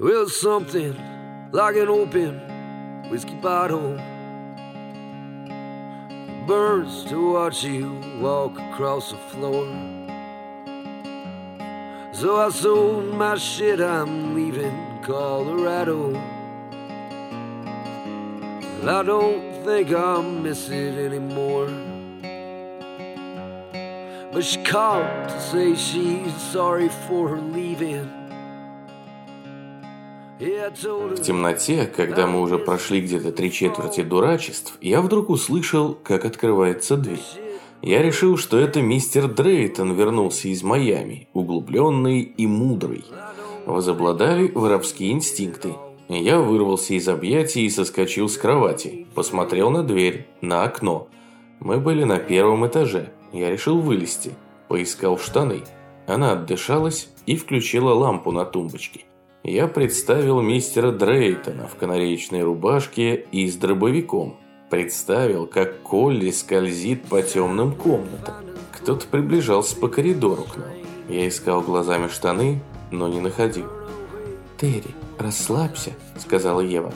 Well, something like an open whiskey bottle burns to watch you walk across the floor. So I sold my shit, I'm leaving Colorado. I don't think I'll miss it anymore. But she called to say she's sorry for her leaving. В темноте, когда мы уже прошли где-то три четверти дурачеств, я вдруг услышал, как открывается дверь. Я решил, что это мистер Дрейтон вернулся из Майами, углубленный и мудрый. Возобладали воровские инстинкты. Я вырвался из объятий и соскочил с кровати. Посмотрел на дверь, на окно. Мы были на первом этаже. Я решил вылезти. Поискал штаны. Она отдышалась и включила лампу на тумбочке я представил мистера Дрейтона в канареечной рубашке и с дробовиком. Представил, как Колли скользит по темным комнатам. Кто-то приближался по коридору к нам. Я искал глазами штаны, но не находил. «Терри, расслабься», – сказала Ева.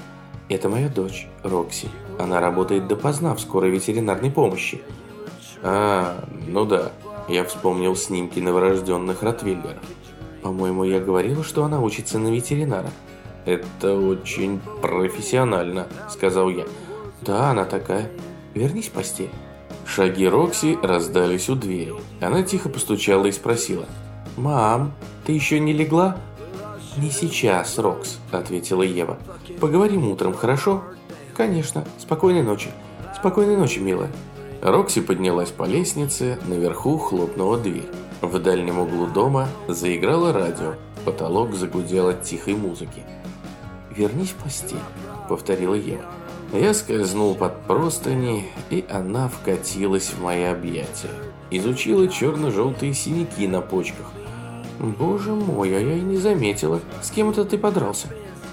«Это моя дочь, Рокси. Она работает допоздна в скорой ветеринарной помощи». «А, ну да». Я вспомнил снимки новорожденных ротвейлеров. По-моему, я говорила, что она учится на ветеринара. Это очень профессионально, сказал я. Да, она такая. Вернись в постель. Шаги Рокси раздались у двери. Она тихо постучала и спросила. «Мам, ты еще не легла?» «Не сейчас, Рокс», – ответила Ева. «Поговорим утром, хорошо?» «Конечно. Спокойной ночи». «Спокойной ночи, милая». Рокси поднялась по лестнице, наверху хлопнула дверь. В дальнем углу дома заиграло радио, потолок загудел от тихой музыки. «Вернись в постель», — повторила Ева. Я скользнул под простыни, и она вкатилась в мои объятия. Изучила черно-желтые синяки на почках. «Боже мой, а я и не заметила. С кем это ты подрался?»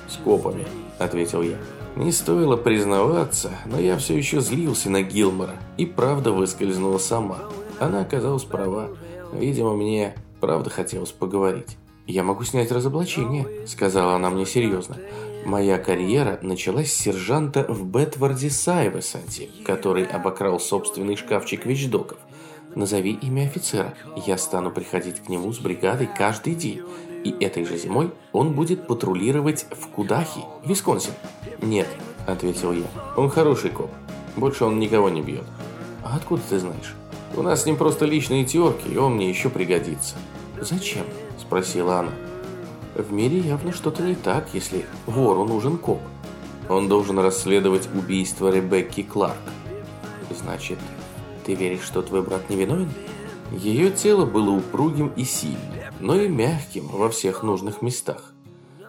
«С копами», — ответил я. Не стоило признаваться, но я все еще злился на Гилмора, и правда выскользнула сама. Она оказалась права. Видимо, мне правда хотелось поговорить. «Я могу снять разоблачение», – сказала она мне серьезно. «Моя карьера началась с сержанта в Бетварде Сайвесанте, который обокрал собственный шкафчик вещдоков. Назови имя офицера. Я стану приходить к нему с бригадой каждый день. И этой же зимой он будет патрулировать в Кудахи, Висконсин». «Нет», – ответил я. «Он хороший коп. Больше он никого не бьет». «А откуда ты знаешь?» У нас с ним просто личные терки, и он мне еще пригодится». «Зачем?» – спросила она. «В мире явно что-то не так, если вору нужен коп. Он должен расследовать убийство Ребекки Кларк». «Значит, ты веришь, что твой брат невиновен?» Ее тело было упругим и сильным, но и мягким во всех нужных местах.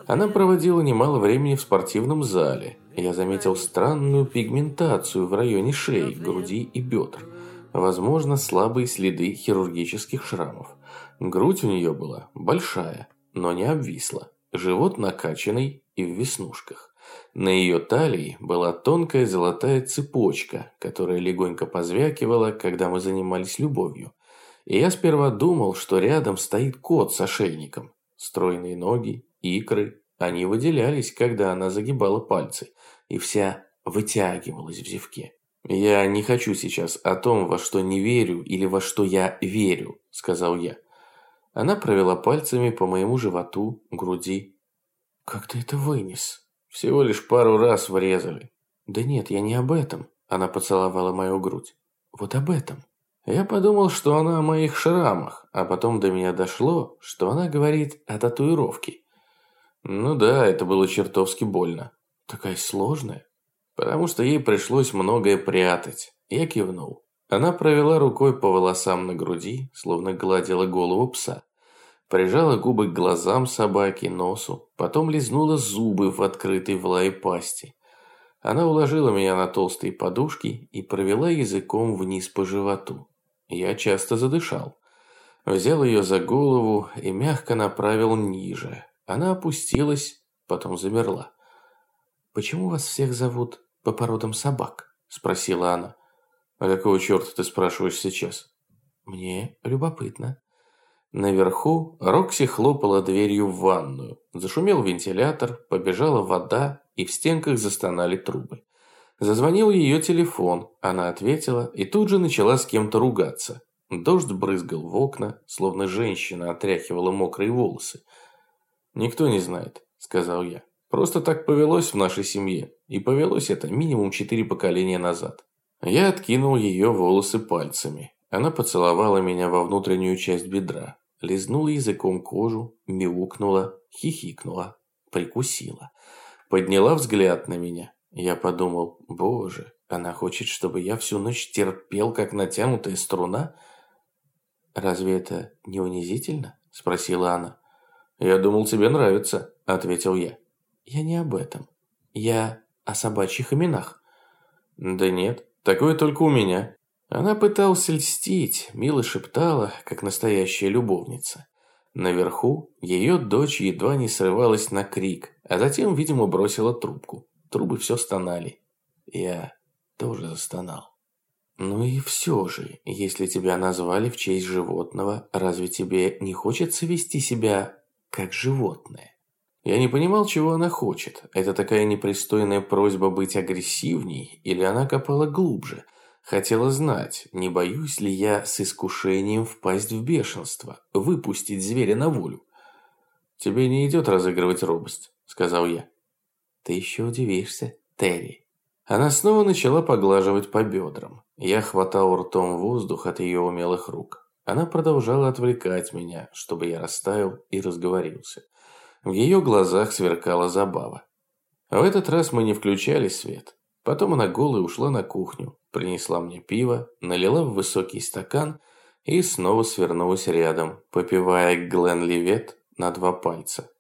Она проводила немало времени в спортивном зале. Я заметил странную пигментацию в районе шеи, груди и бедр. Возможно, слабые следы хирургических шрамов. Грудь у нее была большая, но не обвисла. Живот накачанный и в веснушках. На ее талии была тонкая золотая цепочка, которая легонько позвякивала, когда мы занимались любовью. И я сперва думал, что рядом стоит кот с ошейником. Стройные ноги, икры, они выделялись, когда она загибала пальцы, и вся вытягивалась в зевке. «Я не хочу сейчас о том, во что не верю или во что я верю», – сказал я. Она провела пальцами по моему животу, груди. «Как ты это вынес?» «Всего лишь пару раз врезали». «Да нет, я не об этом». Она поцеловала мою грудь. «Вот об этом». Я подумал, что она о моих шрамах, а потом до меня дошло, что она говорит о татуировке. Ну да, это было чертовски больно. Такая сложная потому что ей пришлось многое прятать. Я кивнул. Она провела рукой по волосам на груди, словно гладила голову пса. Прижала губы к глазам собаки, носу, потом лизнула зубы в открытой в лае пасти. Она уложила меня на толстые подушки и провела языком вниз по животу. Я часто задышал. Взял ее за голову и мягко направил ниже. Она опустилась, потом замерла. «Почему вас всех зовут по породам собак?» – спросила она. «А какого черта ты спрашиваешь сейчас?» «Мне любопытно». Наверху Рокси хлопала дверью в ванную. Зашумел вентилятор, побежала вода, и в стенках застонали трубы. Зазвонил ее телефон, она ответила и тут же начала с кем-то ругаться. Дождь брызгал в окна, словно женщина отряхивала мокрые волосы. «Никто не знает», – сказал я. «Просто так повелось в нашей семье, и повелось это минимум четыре поколения назад». Я откинул ее волосы пальцами. Она поцеловала меня во внутреннюю часть бедра лизнула языком кожу, мяукнула, хихикнула, прикусила. Подняла взгляд на меня. Я подумал, боже, она хочет, чтобы я всю ночь терпел, как натянутая струна? Разве это не унизительно? Спросила она. Я думал, тебе нравится, ответил я. Я не об этом. Я о собачьих именах. Да нет, такое только у меня. Она пыталась льстить, мило шептала, как настоящая любовница. Наверху ее дочь едва не срывалась на крик, а затем, видимо, бросила трубку. Трубы все стонали. Я тоже застонал. Ну и все же, если тебя назвали в честь животного, разве тебе не хочется вести себя как животное? Я не понимал, чего она хочет. Это такая непристойная просьба быть агрессивней, или она копала глубже – Хотела знать, не боюсь ли я с искушением впасть в бешенство, выпустить зверя на волю. «Тебе не идет разыгрывать робость», — сказал я. «Ты еще удивишься, Терри». Она снова начала поглаживать по бедрам. Я хватал ртом воздух от ее умелых рук. Она продолжала отвлекать меня, чтобы я растаял и разговорился. В ее глазах сверкала забава. В этот раз мы не включали свет. Потом она голая ушла на кухню, принесла мне пиво, налила в высокий стакан и снова свернулась рядом, попивая Гленливет на два пальца.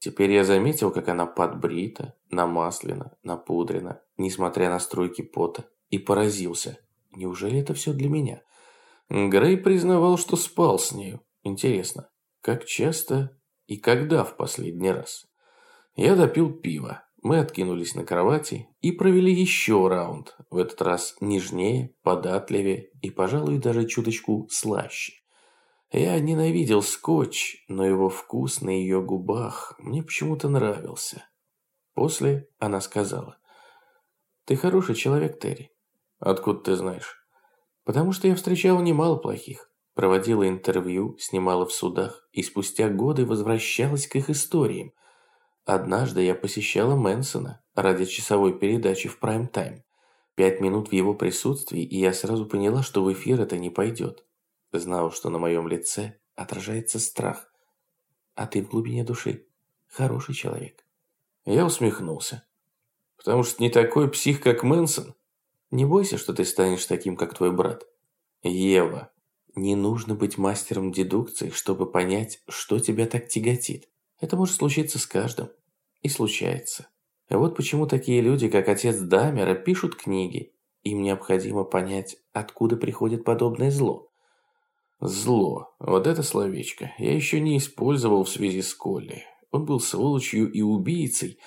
Теперь я заметил, как она подбрита, намаслена, напудрена, несмотря на струйки пота, и поразился. Неужели это все для меня? Грей признавал, что спал с нею. Интересно, как часто и когда в последний раз? Я допил пиво, мы откинулись на кровати и провели еще раунд, в этот раз нежнее, податливее и, пожалуй, даже чуточку слаще. Я ненавидел скотч, но его вкус на ее губах мне почему-то нравился. После она сказала, «Ты хороший человек, Терри». «Откуда ты знаешь?» «Потому что я встречала немало плохих, проводила интервью, снимала в судах и спустя годы возвращалась к их историям, Однажды я посещала Мэнсона ради часовой передачи в прайм-тайм. Пять минут в его присутствии, и я сразу поняла, что в эфир это не пойдет. Знала, что на моем лице отражается страх. А ты в глубине души хороший человек. Я усмехнулся. Потому что не такой псих, как Мэнсон. Не бойся, что ты станешь таким, как твой брат. Ева, не нужно быть мастером дедукции, чтобы понять, что тебя так тяготит. Это может случиться с каждым. И случается. Вот почему такие люди, как отец Дамера, пишут книги. Им необходимо понять, откуда приходит подобное зло. Зло. Вот это словечко я еще не использовал в связи с Колли. Он был сволочью и убийцей,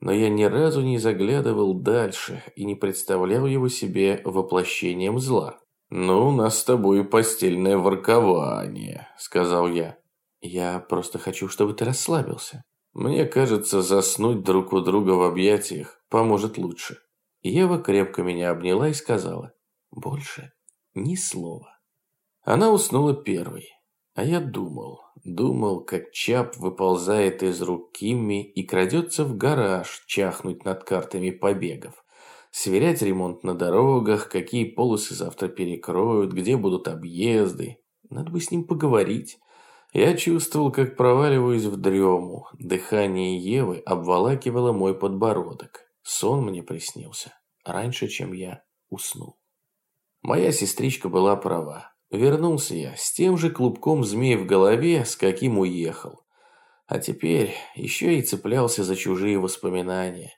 но я ни разу не заглядывал дальше и не представлял его себе воплощением зла. «Ну, у нас с тобой постельное воркование», — сказал я. Я просто хочу, чтобы ты расслабился. Мне кажется, заснуть друг у друга в объятиях поможет лучше. Ева крепко меня обняла и сказала, больше ни слова. Она уснула первой. А я думал, думал, как Чап выползает из рук Кимми и крадется в гараж чахнуть над картами побегов. Сверять ремонт на дорогах, какие полосы завтра перекроют, где будут объезды. Надо бы с ним поговорить. Я чувствовал, как проваливаюсь в дрему. Дыхание Евы обволакивало мой подбородок. Сон мне приснился раньше, чем я уснул. Моя сестричка была права. Вернулся я с тем же клубком змей в голове, с каким уехал. А теперь еще и цеплялся за чужие воспоминания.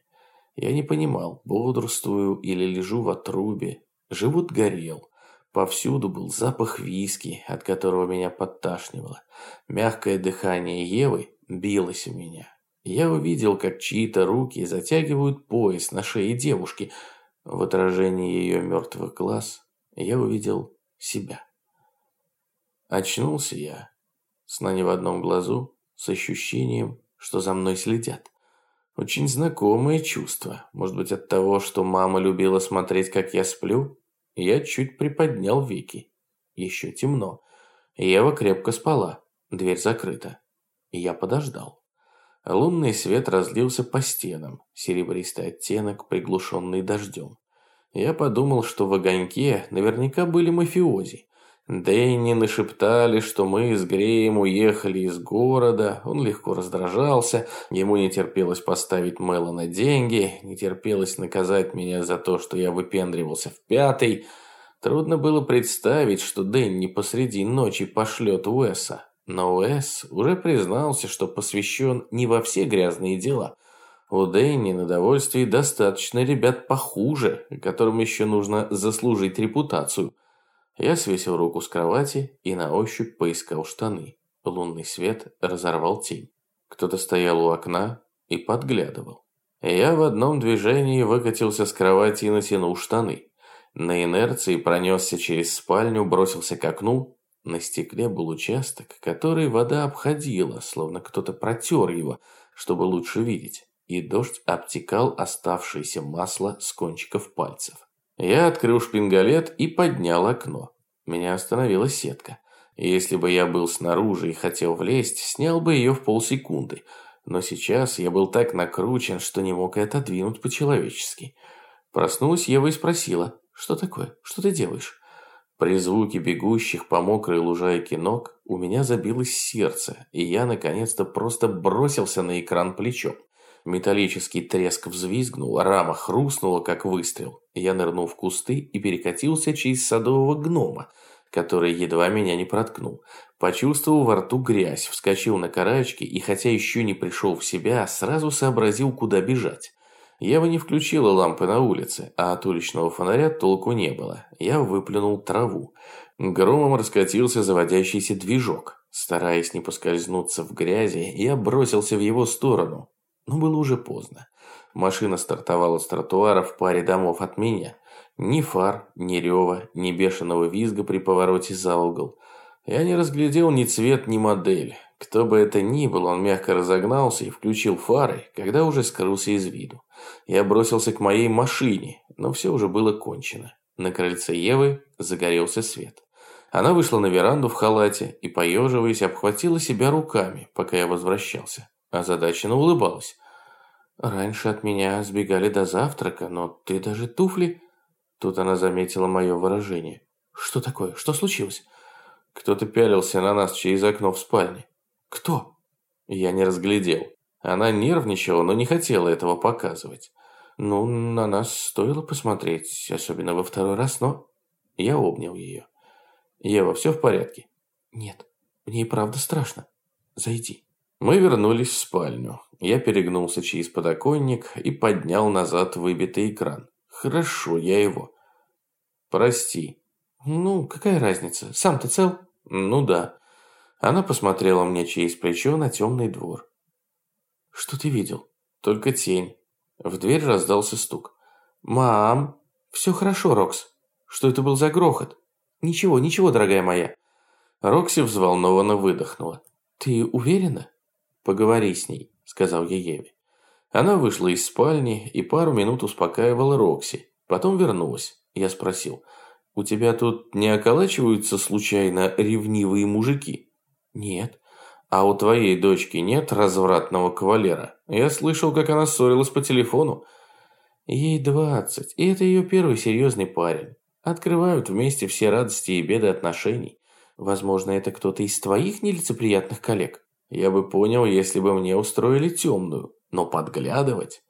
Я не понимал, бодрствую или лежу в отрубе. Живот горел. Повсюду был запах виски, от которого меня подташнивало. Мягкое дыхание Евы билось у меня. Я увидел, как чьи-то руки затягивают пояс на шее девушки. В отражении ее мертвых глаз я увидел себя. Очнулся я Сна не в одном глазу, с ощущением, что за мной следят. Очень знакомое чувство. Может быть от того, что мама любила смотреть, как я сплю? Я чуть приподнял веки. Еще темно. Ева крепко спала. Дверь закрыта. Я подождал. Лунный свет разлился по стенам, серебристый оттенок, приглушенный дождем. Я подумал, что в огоньке наверняка были мафиози. Дэнни нашептали, что мы с Греем уехали из города. Он легко раздражался. Ему не терпелось поставить Мэла на деньги. Не терпелось наказать меня за то, что я выпендривался в пятый. Трудно было представить, что Дэнни посреди ночи пошлет Уэса. Но Уэс уже признался, что посвящен не во все грязные дела. У Дэнни на довольствии достаточно ребят похуже, которым еще нужно заслужить репутацию. Я свесил руку с кровати и на ощупь поискал штаны. Лунный свет разорвал тень. Кто-то стоял у окна и подглядывал. Я в одном движении выкатился с кровати и натянул штаны. На инерции пронесся через спальню, бросился к окну на стекле был участок, который вода обходила, словно кто-то протер его, чтобы лучше видеть, и дождь обтекал оставшееся масло с кончиков пальцев. Я открыл шпингалет и поднял окно. Меня остановила сетка. Если бы я был снаружи и хотел влезть, снял бы ее в полсекунды. Но сейчас я был так накручен, что не мог и отодвинуть по-человечески. Проснулась Ева и спросила, что такое, что ты делаешь? При звуке бегущих по мокрой лужайке ног у меня забилось сердце, и я наконец-то просто бросился на экран плечом. Металлический треск взвизгнул, рама хрустнула, как выстрел. Я нырнул в кусты и перекатился через садового гнома, который едва меня не проткнул. Почувствовал во рту грязь, вскочил на карачки и, хотя еще не пришел в себя, сразу сообразил, куда бежать. Ева не включила лампы на улице, а от уличного фонаря толку не было. Я выплюнул траву. Громом раскатился заводящийся движок. Стараясь не поскользнуться в грязи, я бросился в его сторону. Но было уже поздно. Машина стартовала с тротуара в паре домов от меня. Ни фар, ни рева, ни бешеного визга при повороте за угол. Я не разглядел ни цвет, ни модель. Кто бы это ни был, он мягко разогнался и включил фары, когда уже скрылся из виду. Я бросился к моей машине, но все уже было кончено. На крыльце Евы загорелся свет. Она вышла на веранду в халате и, поеживаясь, обхватила себя руками, пока я возвращался. Озадаченно улыбалась. «Раньше от меня сбегали до завтрака, но ты даже туфли...» Тут она заметила мое выражение. «Что такое? Что случилось?» Кто-то пялился на нас через окно в спальне. «Кто?» Я не разглядел. Она нервничала, но не хотела этого показывать. Ну, на нас стоило посмотреть, особенно во второй раз, но... Я обнял ее. «Ева, все в порядке?» «Нет, мне и правда страшно. Зайди». Мы вернулись в спальню. Я перегнулся через подоконник и поднял назад выбитый экран. «Хорошо, я его». «Прости». «Ну, какая разница? Сам-то цел?» «Ну да». Она посмотрела мне через плечо на темный двор. «Что ты видел?» «Только тень». В дверь раздался стук. «Мам!» «Все хорошо, Рокс. Что это был за грохот?» «Ничего, ничего, дорогая моя». Рокси взволнованно выдохнула. «Ты уверена?» «Поговори с ней», – сказал я Еве. Она вышла из спальни и пару минут успокаивала Рокси. Потом вернулась. Я спросил, «У тебя тут не околачиваются случайно ревнивые мужики?» «Нет». «А у твоей дочки нет развратного кавалера? Я слышал, как она ссорилась по телефону». «Ей двадцать, и это ее первый серьезный парень. Открывают вместе все радости и беды отношений. Возможно, это кто-то из твоих нелицеприятных коллег?» «Я бы понял, если бы мне устроили темную, но подглядывать...»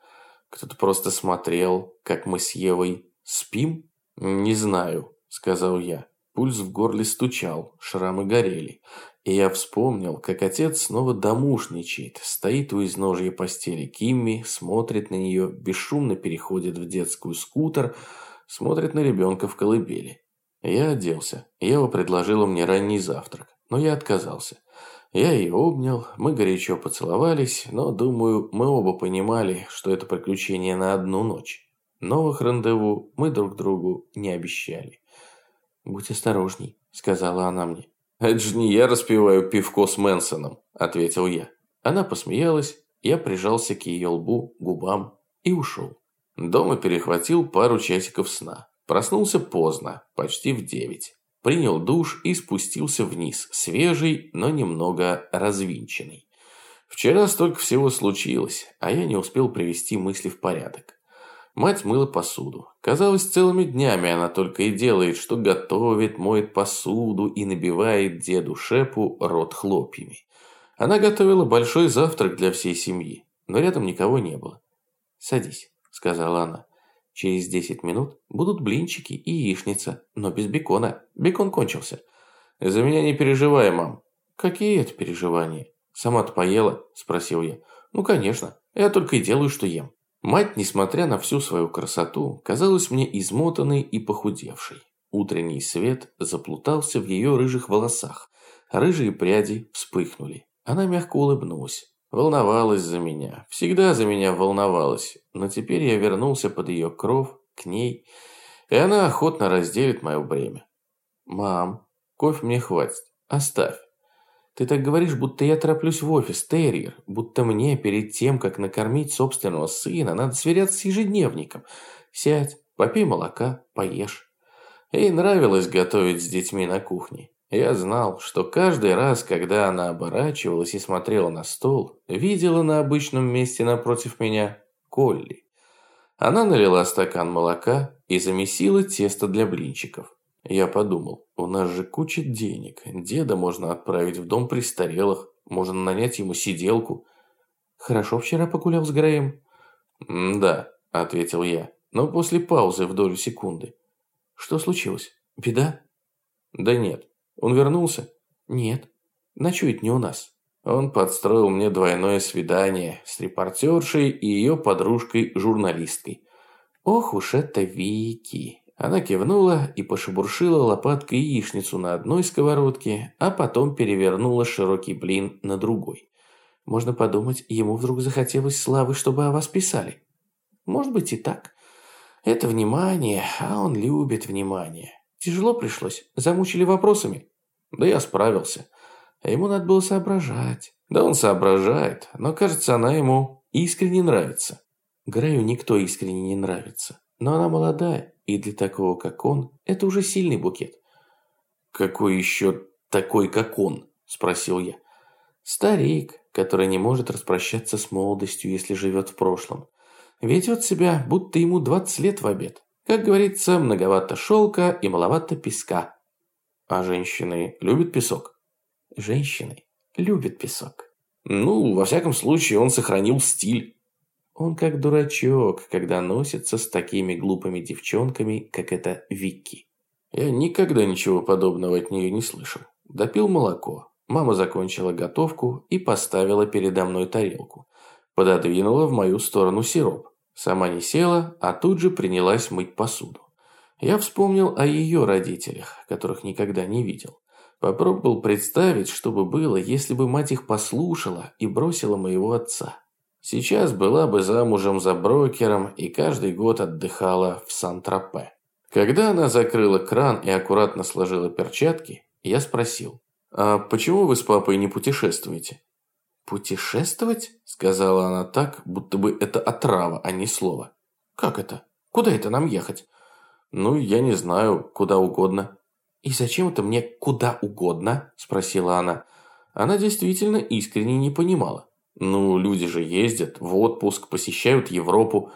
Кто-то просто смотрел, как мы с Евой спим? «Не знаю», — сказал я. Пульс в горле стучал, шрамы горели. И я вспомнил, как отец снова домушничает, стоит у изножья постели Кимми, смотрит на нее, бесшумно переходит в детскую скутер, смотрит на ребенка в колыбели. Я оделся. Ева предложила мне ранний завтрак, но я отказался. Я ее обнял, мы горячо поцеловались, но, думаю, мы оба понимали, что это приключение на одну ночь. Новых рандеву мы друг другу не обещали. «Будь осторожней», — сказала она мне. «Это же не я распиваю пивко с Мэнсоном», – ответил я. Она посмеялась, я прижался к ее лбу, губам и ушел. Дома перехватил пару часиков сна. Проснулся поздно, почти в девять. Принял душ и спустился вниз, свежий, но немного развинченный. Вчера столько всего случилось, а я не успел привести мысли в порядок. Мать мыла посуду. Казалось, целыми днями она только и делает, что готовит, моет посуду и набивает деду Шепу рот хлопьями. Она готовила большой завтрак для всей семьи, но рядом никого не было. «Садись», – сказала она. «Через десять минут будут блинчики и яичница, но без бекона. Бекон кончился». «За меня не переживай, мам». «Какие это переживания?» «Сама-то поела?» – спросил я. «Ну, конечно. Я только и делаю, что ем». Мать, несмотря на всю свою красоту, казалась мне измотанной и похудевшей. Утренний свет заплутался в ее рыжих волосах. Рыжие пряди вспыхнули. Она мягко улыбнулась. Волновалась за меня. Всегда за меня волновалась. Но теперь я вернулся под ее кров, к ней. И она охотно разделит мое бремя. «Мам, кофе мне хватит. Оставь. Ты так говоришь, будто я тороплюсь в офис, Терьер, будто мне перед тем, как накормить собственного сына, надо сверяться с ежедневником. Сядь, попей молока, поешь. Ей нравилось готовить с детьми на кухне. Я знал, что каждый раз, когда она оборачивалась и смотрела на стол, видела на обычном месте напротив меня Колли. Она налила стакан молока и замесила тесто для блинчиков. Я подумал, у нас же куча денег. Деда можно отправить в дом престарелых. Можно нанять ему сиделку. Хорошо вчера погулял с Греем? «Да», – ответил я, но после паузы в долю секунды. «Что случилось? Беда?» «Да нет. Он вернулся?» «Нет. Ночует не у нас». Он подстроил мне двойное свидание с репортершей и ее подружкой-журналисткой. «Ох уж это Вики!» Она кивнула и пошебуршила лопаткой яичницу на одной сковородке, а потом перевернула широкий блин на другой. Можно подумать, ему вдруг захотелось славы, чтобы о вас писали. Может быть и так. Это внимание, а он любит внимание. Тяжело пришлось, замучили вопросами. Да я справился. А ему надо было соображать. Да он соображает, но кажется, она ему искренне нравится. Грею никто искренне не нравится. Но она молодая, и для такого, как он, это уже сильный букет. «Какой еще такой, как он?» – спросил я. «Старик, который не может распрощаться с молодостью, если живет в прошлом. Ведет себя, будто ему 20 лет в обед. Как говорится, многовато шелка и маловато песка». «А женщины любят песок?» «Женщины любят песок». «Ну, во всяком случае, он сохранил стиль». Он как дурачок, когда носится с такими глупыми девчонками, как эта Вики. Я никогда ничего подобного от нее не слышал. Допил молоко. Мама закончила готовку и поставила передо мной тарелку. Пододвинула в мою сторону сироп. Сама не села, а тут же принялась мыть посуду. Я вспомнил о ее родителях, которых никогда не видел. Попробовал представить, что бы было, если бы мать их послушала и бросила моего отца. Сейчас была бы замужем за брокером и каждый год отдыхала в Сан-Тропе. Когда она закрыла кран и аккуратно сложила перчатки, я спросил, «А почему вы с папой не путешествуете?» «Путешествовать?» – сказала она так, будто бы это отрава, а не слово. «Как это? Куда это нам ехать?» «Ну, я не знаю, куда угодно». «И зачем это мне куда угодно?» – спросила она. Она действительно искренне не понимала. Ну, люди же ездят в отпуск, посещают Европу.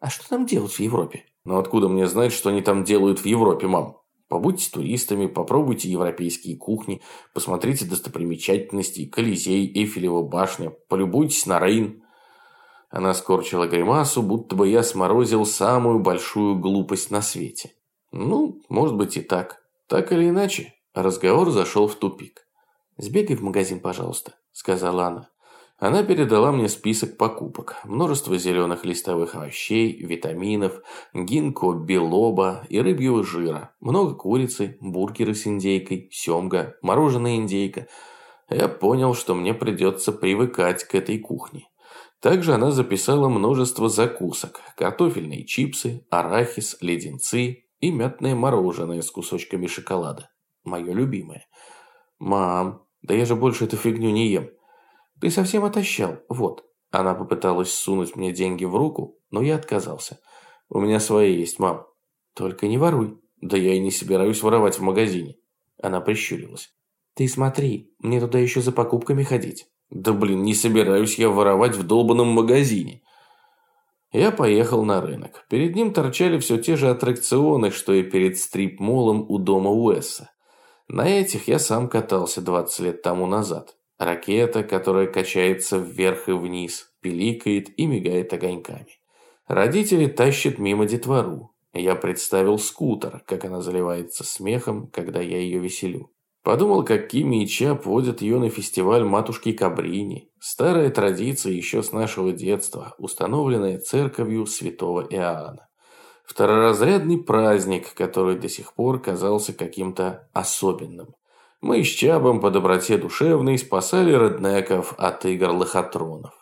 А что там делать в Европе? Ну, откуда мне знать, что они там делают в Европе, мам? Побудьте туристами, попробуйте европейские кухни, посмотрите достопримечательности, Колизей, Эйфелева башня, полюбуйтесь на Рейн. Она скорчила гримасу, будто бы я сморозил самую большую глупость на свете. Ну, может быть и так. Так или иначе, разговор зашел в тупик. «Сбегай в магазин, пожалуйста», — сказала она. Она передала мне список покупок. Множество зеленых листовых овощей, витаминов, гинко, белоба и рыбьего жира. Много курицы, бургеры с индейкой, семга, мороженое индейка. Я понял, что мне придется привыкать к этой кухне. Также она записала множество закусок. Картофельные чипсы, арахис, леденцы и мятное мороженое с кусочками шоколада. Мое любимое. «Мам, да я же больше эту фигню не ем». «Ты совсем отощал, вот». Она попыталась сунуть мне деньги в руку, но я отказался. «У меня свои есть, мам». «Только не воруй». «Да я и не собираюсь воровать в магазине». Она прищурилась. «Ты смотри, мне туда еще за покупками ходить». «Да блин, не собираюсь я воровать в долбанном магазине». Я поехал на рынок. Перед ним торчали все те же аттракционы, что и перед стрип-молом у дома Уэсса. На этих я сам катался 20 лет тому назад. Ракета, которая качается вверх и вниз, пиликает и мигает огоньками. Родители тащат мимо детвору. Я представил скутер, как она заливается смехом, когда я ее веселю. Подумал, как Кими и Чап водят ее на фестиваль матушки Кабрини. Старая традиция еще с нашего детства, установленная церковью святого Иоанна. Второразрядный праздник, который до сих пор казался каким-то особенным. Мы с Чабом по доброте душевной спасали роднеков от игр лохотронов.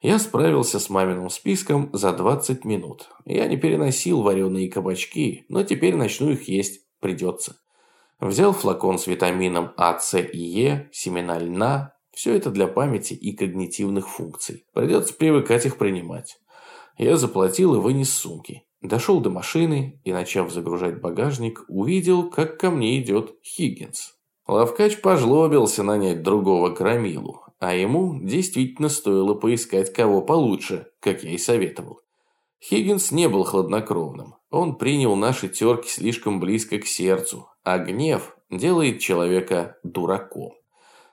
Я справился с маминым списком за 20 минут. Я не переносил вареные кабачки, но теперь начну их есть, придется. Взял флакон с витамином А, С и Е, семена льна. Все это для памяти и когнитивных функций. Придется привыкать их принимать. Я заплатил и вынес сумки. Дошел до машины и, начав загружать багажник, увидел, как ко мне идет Хиггинс. Лавкач пожлобился нанять другого крамилу, а ему действительно стоило поискать кого получше, как я и советовал. Хиггинс не был хладнокровным. Он принял наши терки слишком близко к сердцу, а гнев делает человека дураком.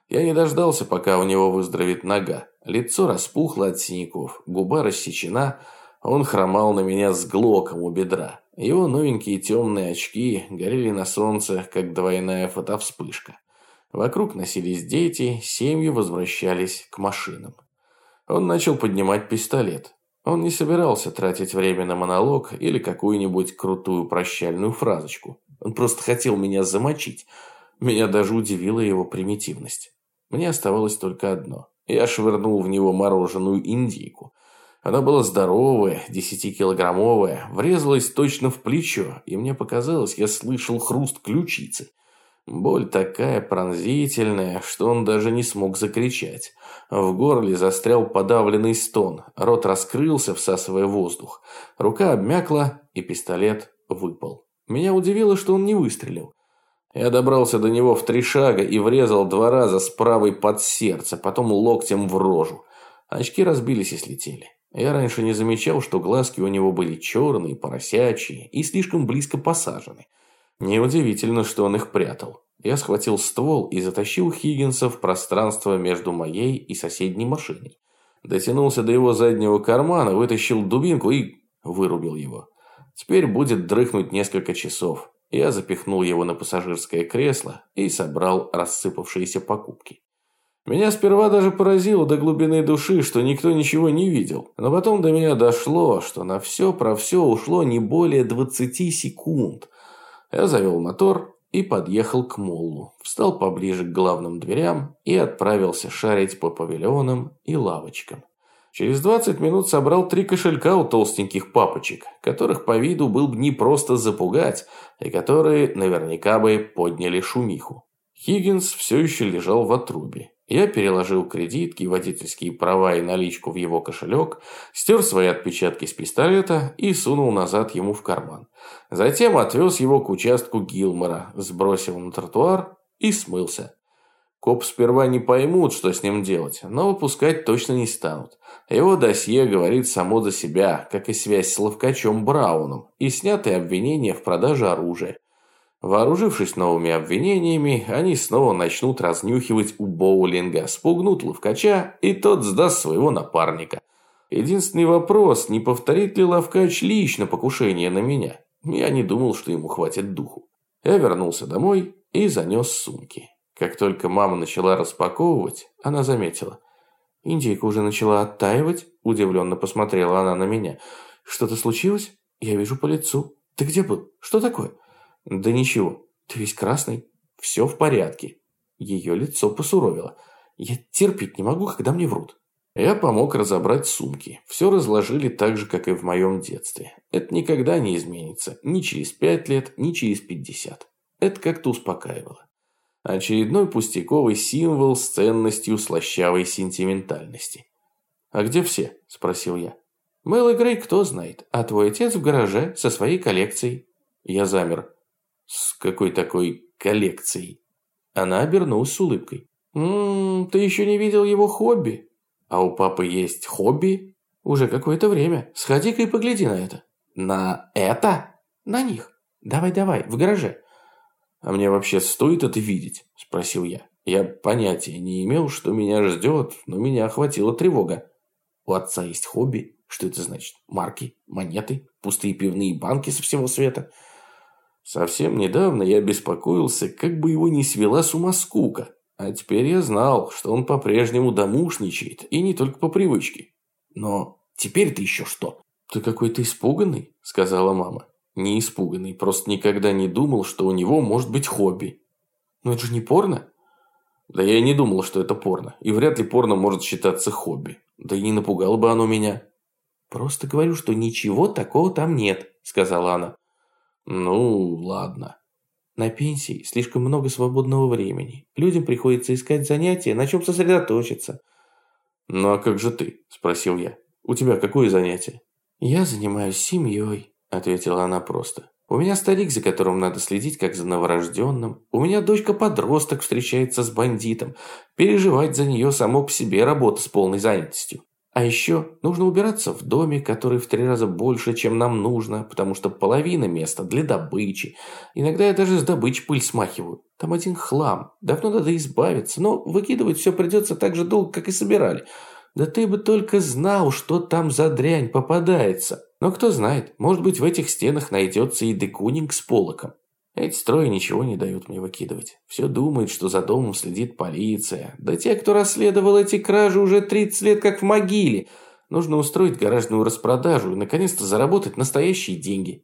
Я не дождался, пока у него выздоровеет нога. Лицо распухло от синяков, губа рассечена, он хромал на меня с глоком у бедра. Его новенькие темные очки горели на солнце, как двойная фотовспышка. Вокруг носились дети, семьи возвращались к машинам. Он начал поднимать пистолет. Он не собирался тратить время на монолог или какую-нибудь крутую прощальную фразочку. Он просто хотел меня замочить. Меня даже удивила его примитивность. Мне оставалось только одно. Я швырнул в него мороженую индейку. Она была здоровая, десятикилограммовая, врезалась точно в плечо, и мне показалось, я слышал хруст ключицы. Боль такая пронзительная, что он даже не смог закричать. В горле застрял подавленный стон, рот раскрылся, всасывая воздух. Рука обмякла, и пистолет выпал. Меня удивило, что он не выстрелил. Я добрался до него в три шага и врезал два раза с правой под сердце, потом локтем в рожу. Очки разбились и слетели. Я раньше не замечал, что глазки у него были черные, поросячьи и слишком близко посажены. Неудивительно, что он их прятал. Я схватил ствол и затащил Хиггинса в пространство между моей и соседней машиной. Дотянулся до его заднего кармана, вытащил дубинку и вырубил его. Теперь будет дрыхнуть несколько часов. Я запихнул его на пассажирское кресло и собрал рассыпавшиеся покупки. Меня сперва даже поразило до глубины души, что никто ничего не видел. Но потом до меня дошло, что на все про все ушло не более 20 секунд. Я завел мотор и подъехал к моллу, встал поближе к главным дверям и отправился шарить по павильонам и лавочкам. Через 20 минут собрал три кошелька у толстеньких папочек, которых по виду был бы не просто запугать, и которые наверняка бы подняли шумиху. Хиггинс все еще лежал в отрубе. Я переложил кредитки, водительские права и наличку в его кошелек, стер свои отпечатки с пистолета и сунул назад ему в карман. Затем отвез его к участку Гилмора, сбросил на тротуар и смылся. Коп сперва не поймут, что с ним делать, но выпускать точно не станут. Его досье говорит само за себя, как и связь с ловкачом Брауном и снятые обвинения в продаже оружия. Вооружившись новыми обвинениями, они снова начнут разнюхивать у боулинга, спугнут ловкача, и тот сдаст своего напарника. Единственный вопрос, не повторит ли ловкач лично покушение на меня? Я не думал, что ему хватит духу. Я вернулся домой и занес сумки. Как только мама начала распаковывать, она заметила. «Индейка уже начала оттаивать?» Удивленно посмотрела она на меня. «Что-то случилось? Я вижу по лицу. Ты где был? Что такое?» «Да ничего. Ты весь красный. Все в порядке». Ее лицо посуровило. «Я терпеть не могу, когда мне врут». Я помог разобрать сумки. Все разложили так же, как и в моем детстве. Это никогда не изменится. Ни через пять лет, ни через пятьдесят. Это как-то успокаивало. Очередной пустяковый символ с ценностью слащавой сентиментальности. «А где все?» – спросил я. «Мэл и Грей кто знает, а твой отец в гараже со своей коллекцией». Я замер. «С какой такой коллекцией?» Она обернулась с улыбкой. «Ммм, ты еще не видел его хобби?» «А у папы есть хобби?» «Уже какое-то время. Сходи-ка и погляди на это». «На это?» «На них. Давай-давай, в гараже». «А мне вообще стоит это видеть?» – спросил я. Я понятия не имел, что меня ждет, но меня охватила тревога. У отца есть хобби. Что это значит? Марки, монеты, пустые пивные банки со всего света. Совсем недавно я беспокоился, как бы его не свела с ума скука. А теперь я знал, что он по-прежнему домушничает, и не только по привычке. Но теперь ты еще что? Ты какой-то испуганный, сказала мама. Не испуганный, просто никогда не думал, что у него может быть хобби. Но это же не порно? Да я и не думал, что это порно. И вряд ли порно может считаться хобби. Да и не напугало бы оно меня. Просто говорю, что ничего такого там нет, сказала она. Ну, ладно. На пенсии слишком много свободного времени. Людям приходится искать занятия, на чем сосредоточиться. «Ну а как же ты?» – спросил я. «У тебя какое занятие?» «Я занимаюсь семьей», – ответила она просто. «У меня старик, за которым надо следить, как за новорожденным. У меня дочка-подросток встречается с бандитом. Переживать за нее само по себе работа с полной занятостью. А еще нужно убираться в доме, который в три раза больше, чем нам нужно, потому что половина места для добычи. Иногда я даже с добычи пыль смахиваю. Там один хлам. Давно надо избавиться, но выкидывать все придется так же долго, как и собирали. Да ты бы только знал, что там за дрянь попадается. Но кто знает, может быть в этих стенах найдется и декунинг с полоком. Эти строи ничего не дают мне выкидывать. Все думают, что за домом следит полиция. Да те, кто расследовал эти кражи уже 30 лет как в могиле. Нужно устроить гаражную распродажу и наконец-то заработать настоящие деньги.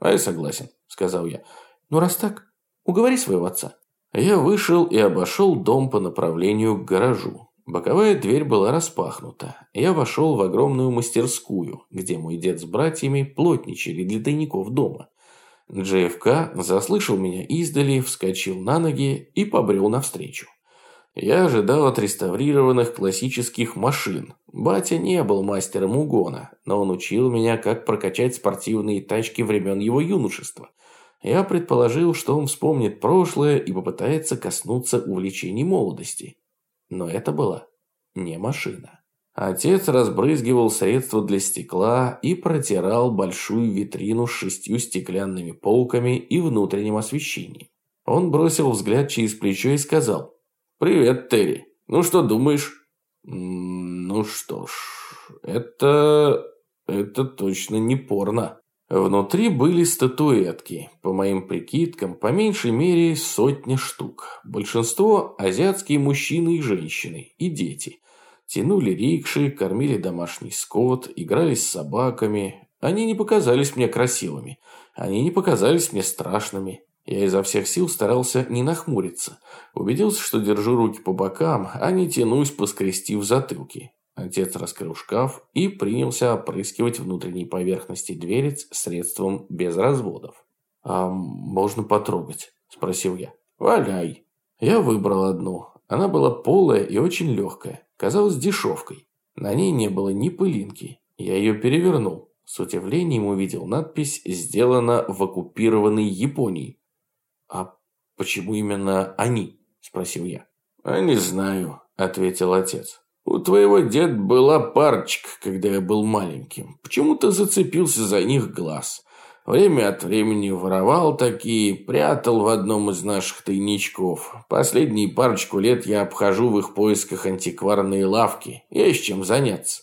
А я согласен, сказал я. Ну раз так, уговори своего отца. Я вышел и обошел дом по направлению к гаражу. Боковая дверь была распахнута. Я вошел в огромную мастерскую, где мой дед с братьями плотничали для тайников дома. JFK заслышал меня издали, вскочил на ноги и побрел навстречу. Я ожидал отреставрированных классических машин. Батя не был мастером угона, но он учил меня, как прокачать спортивные тачки времен его юношества. Я предположил, что он вспомнит прошлое и попытается коснуться увлечений молодости. Но это была не машина. Отец разбрызгивал средства для стекла и протирал большую витрину с шестью стеклянными полками и внутренним освещением. Он бросил взгляд через плечо и сказал «Привет, Терри. Ну что думаешь?» «Ну что ж, это... это точно не порно». Внутри были статуэтки, по моим прикидкам, по меньшей мере сотни штук. Большинство – азиатские мужчины и женщины, и дети – Тянули рикши, кормили домашний скот, играли с собаками. Они не показались мне красивыми. Они не показались мне страшными. Я изо всех сил старался не нахмуриться. Убедился, что держу руки по бокам, а не тянусь, поскрестив затылки. Отец раскрыл шкаф и принялся опрыскивать внутренней поверхности дверец средством без разводов. «А можно потрогать?» – спросил я. «Валяй». Я выбрал одну. Она была полая и очень легкая казалась дешевкой. На ней не было ни пылинки. Я ее перевернул. С удивлением увидел надпись «Сделано в оккупированной Японии». «А почему именно они?» – спросил я. «А не знаю», – ответил отец. «У твоего деда была парочка, когда я был маленьким. Почему-то зацепился за них глаз. Время от времени воровал такие, прятал в одном из наших тайничков. Последние парочку лет я обхожу в их поисках антикварные лавки. Есть чем заняться.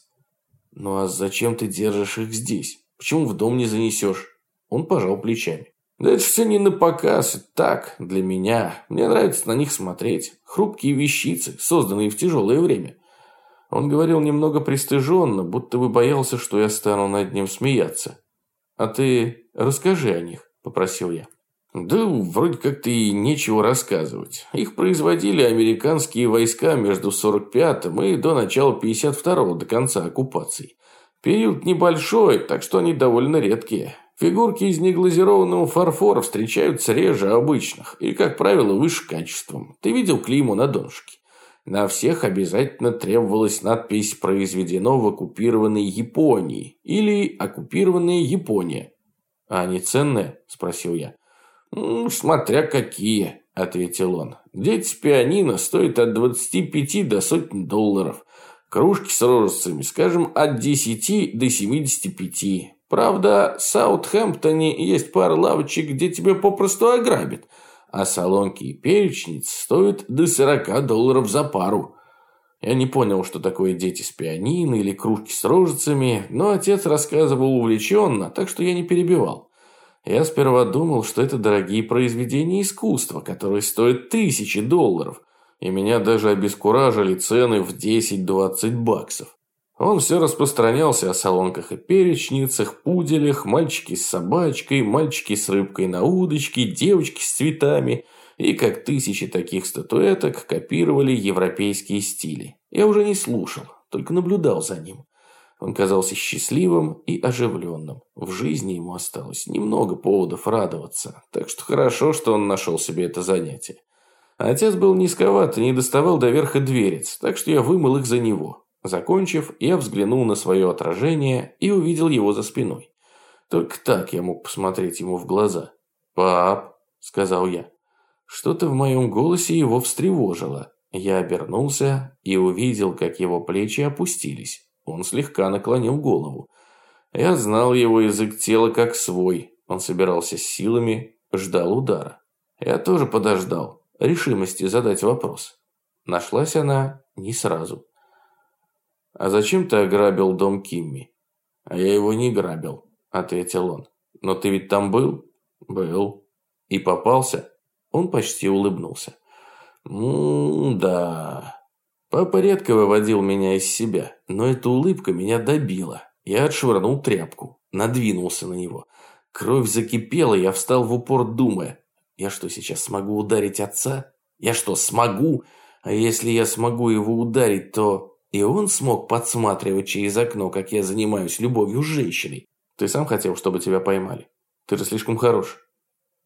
Ну а зачем ты держишь их здесь? Почему в дом не занесешь? Он пожал плечами. Да это все не на показ, так, для меня. Мне нравится на них смотреть. Хрупкие вещицы, созданные в тяжелое время. Он говорил немного пристыженно, будто бы боялся, что я стану над ним смеяться. «А ты расскажи о них», – попросил я. Да, вроде как-то и нечего рассказывать. Их производили американские войска между 45-м и до начала 52-го, до конца оккупации. Период небольшой, так что они довольно редкие. Фигурки из неглазированного фарфора встречаются реже обычных и, как правило, выше качеством. Ты видел клейму на донышке? На всех обязательно требовалась надпись «Произведено в оккупированной Японии» или «Оккупированная Япония». «А они ценные?» – спросил я. «Ну, смотря какие», – ответил он. «Дети пианино стоят от 25 до сотни долларов. Кружки с рожицами, скажем, от 10 до 75. Правда, в Саутхэмптоне есть пара лавочек, где тебя попросту ограбят, а солонки и перечниц стоят до 40 долларов за пару. Я не понял, что такое дети с пианино или кружки с рожицами, но отец рассказывал увлеченно, так что я не перебивал. Я сперва думал, что это дорогие произведения искусства, которые стоят тысячи долларов, и меня даже обескуражили цены в 10-20 баксов. Он все распространялся о салонках и перечницах, пуделях, мальчики с собачкой, мальчики с рыбкой на удочке, девочки с цветами. И как тысячи таких статуэток копировали европейские стили. Я уже не слушал, только наблюдал за ним. Он казался счастливым и оживленным. В жизни ему осталось немного поводов радоваться, так что хорошо, что он нашел себе это занятие. Отец был низковат и не доставал до верха дверец, так что я вымыл их за него. Закончив, я взглянул на свое отражение и увидел его за спиной. Только так я мог посмотреть ему в глаза. «Пап», — сказал я. Что-то в моем голосе его встревожило. Я обернулся и увидел, как его плечи опустились. Он слегка наклонил голову. Я знал его язык тела как свой. Он собирался силами, ждал удара. Я тоже подождал, решимости задать вопрос. Нашлась она не сразу. «А зачем ты ограбил дом Кимми?» «А я его не грабил», – ответил он. «Но ты ведь там был?» «Был». «И попался?» Он почти улыбнулся. «Ну, да. Папа редко выводил меня из себя, но эта улыбка меня добила. Я отшвырнул тряпку, надвинулся на него. Кровь закипела, я встал в упор, думая, я что, сейчас смогу ударить отца? Я что, смогу? А если я смогу его ударить, то и он смог подсматривать через окно, как я занимаюсь любовью с женщиной. Ты сам хотел, чтобы тебя поймали. Ты же слишком хорош.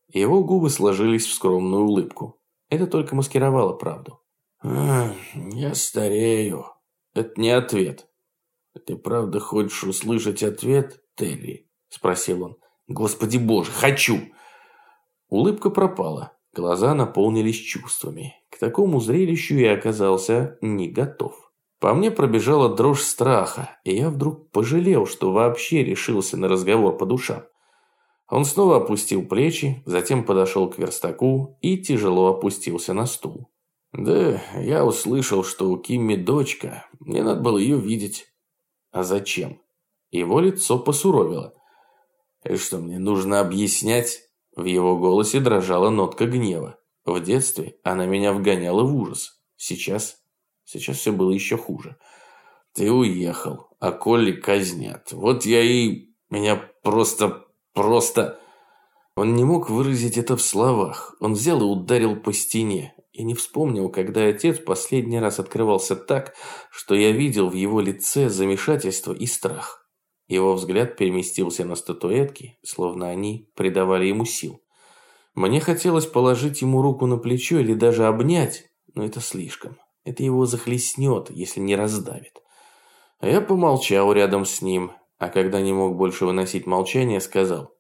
Его губы сложились в скромную улыбку. Это только маскировало правду. «Я старею. Это не ответ. Ты правда хочешь услышать ответ, Терри?» Спросил он. «Господи боже, хочу!» Улыбка пропала. Глаза наполнились чувствами. К такому зрелищу я оказался не готов. По мне пробежала дрожь страха, и я вдруг пожалел, что вообще решился на разговор по душам. Он снова опустил плечи, затем подошел к верстаку и тяжело опустился на стул. «Да, я услышал, что у Кимми дочка. Мне надо было ее видеть». «А зачем?» Его лицо посуровило. «И что, мне нужно объяснять?» В его голосе дрожала нотка гнева. В детстве она меня вгоняла в ужас. Сейчас Сейчас все было еще хуже. Ты уехал, а Колли казнят. Вот я и... Меня просто... Просто... Он не мог выразить это в словах. Он взял и ударил по стене. И не вспомнил, когда отец последний раз открывался так, что я видел в его лице замешательство и страх. Его взгляд переместился на статуэтки, словно они придавали ему сил. Мне хотелось положить ему руку на плечо или даже обнять, но это слишком. Это его захлестнет, если не раздавит. Я помолчал рядом с ним, а когда не мог больше выносить молчание, сказал.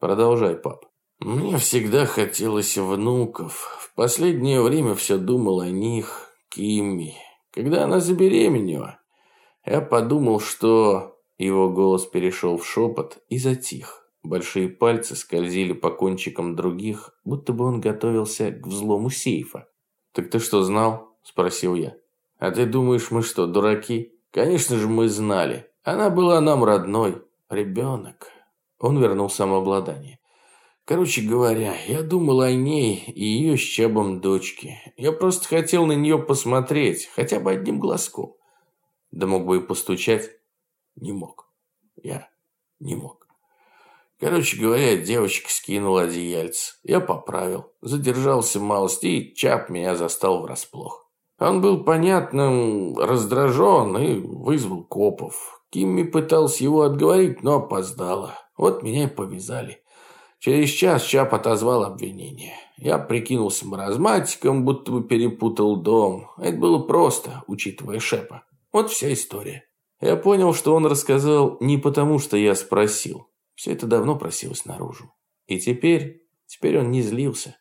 «Продолжай, пап». «Мне всегда хотелось внуков. В последнее время все думал о них, Кимми. Когда она забеременела, я подумал, что...» Его голос перешел в шепот и затих. Большие пальцы скользили по кончикам других, будто бы он готовился к взлому сейфа. «Так ты что, знал?» – спросил я. «А ты думаешь, мы что, дураки? Конечно же, мы знали. Она была нам родной. Ребенок». Он вернул самообладание. Короче говоря, я думал о ней и ее с Чабом дочки. Я просто хотел на нее посмотреть, хотя бы одним глазком. Да мог бы и постучать. Не мог. Я не мог. Короче говоря, девочка скинула одеяльце. Я поправил. Задержался малость, и Чап меня застал врасплох. Он был, понятно, раздражен и вызвал копов. Кимми пытался его отговорить, но опоздала. Вот меня и повязали. Через час Чап отозвал обвинение. Я прикинулся маразматиком, будто бы перепутал дом. Это было просто, учитывая Шепа. Вот вся история. Я понял, что он рассказал не потому, что я спросил. Все это давно просилось наружу. И теперь, теперь он не злился.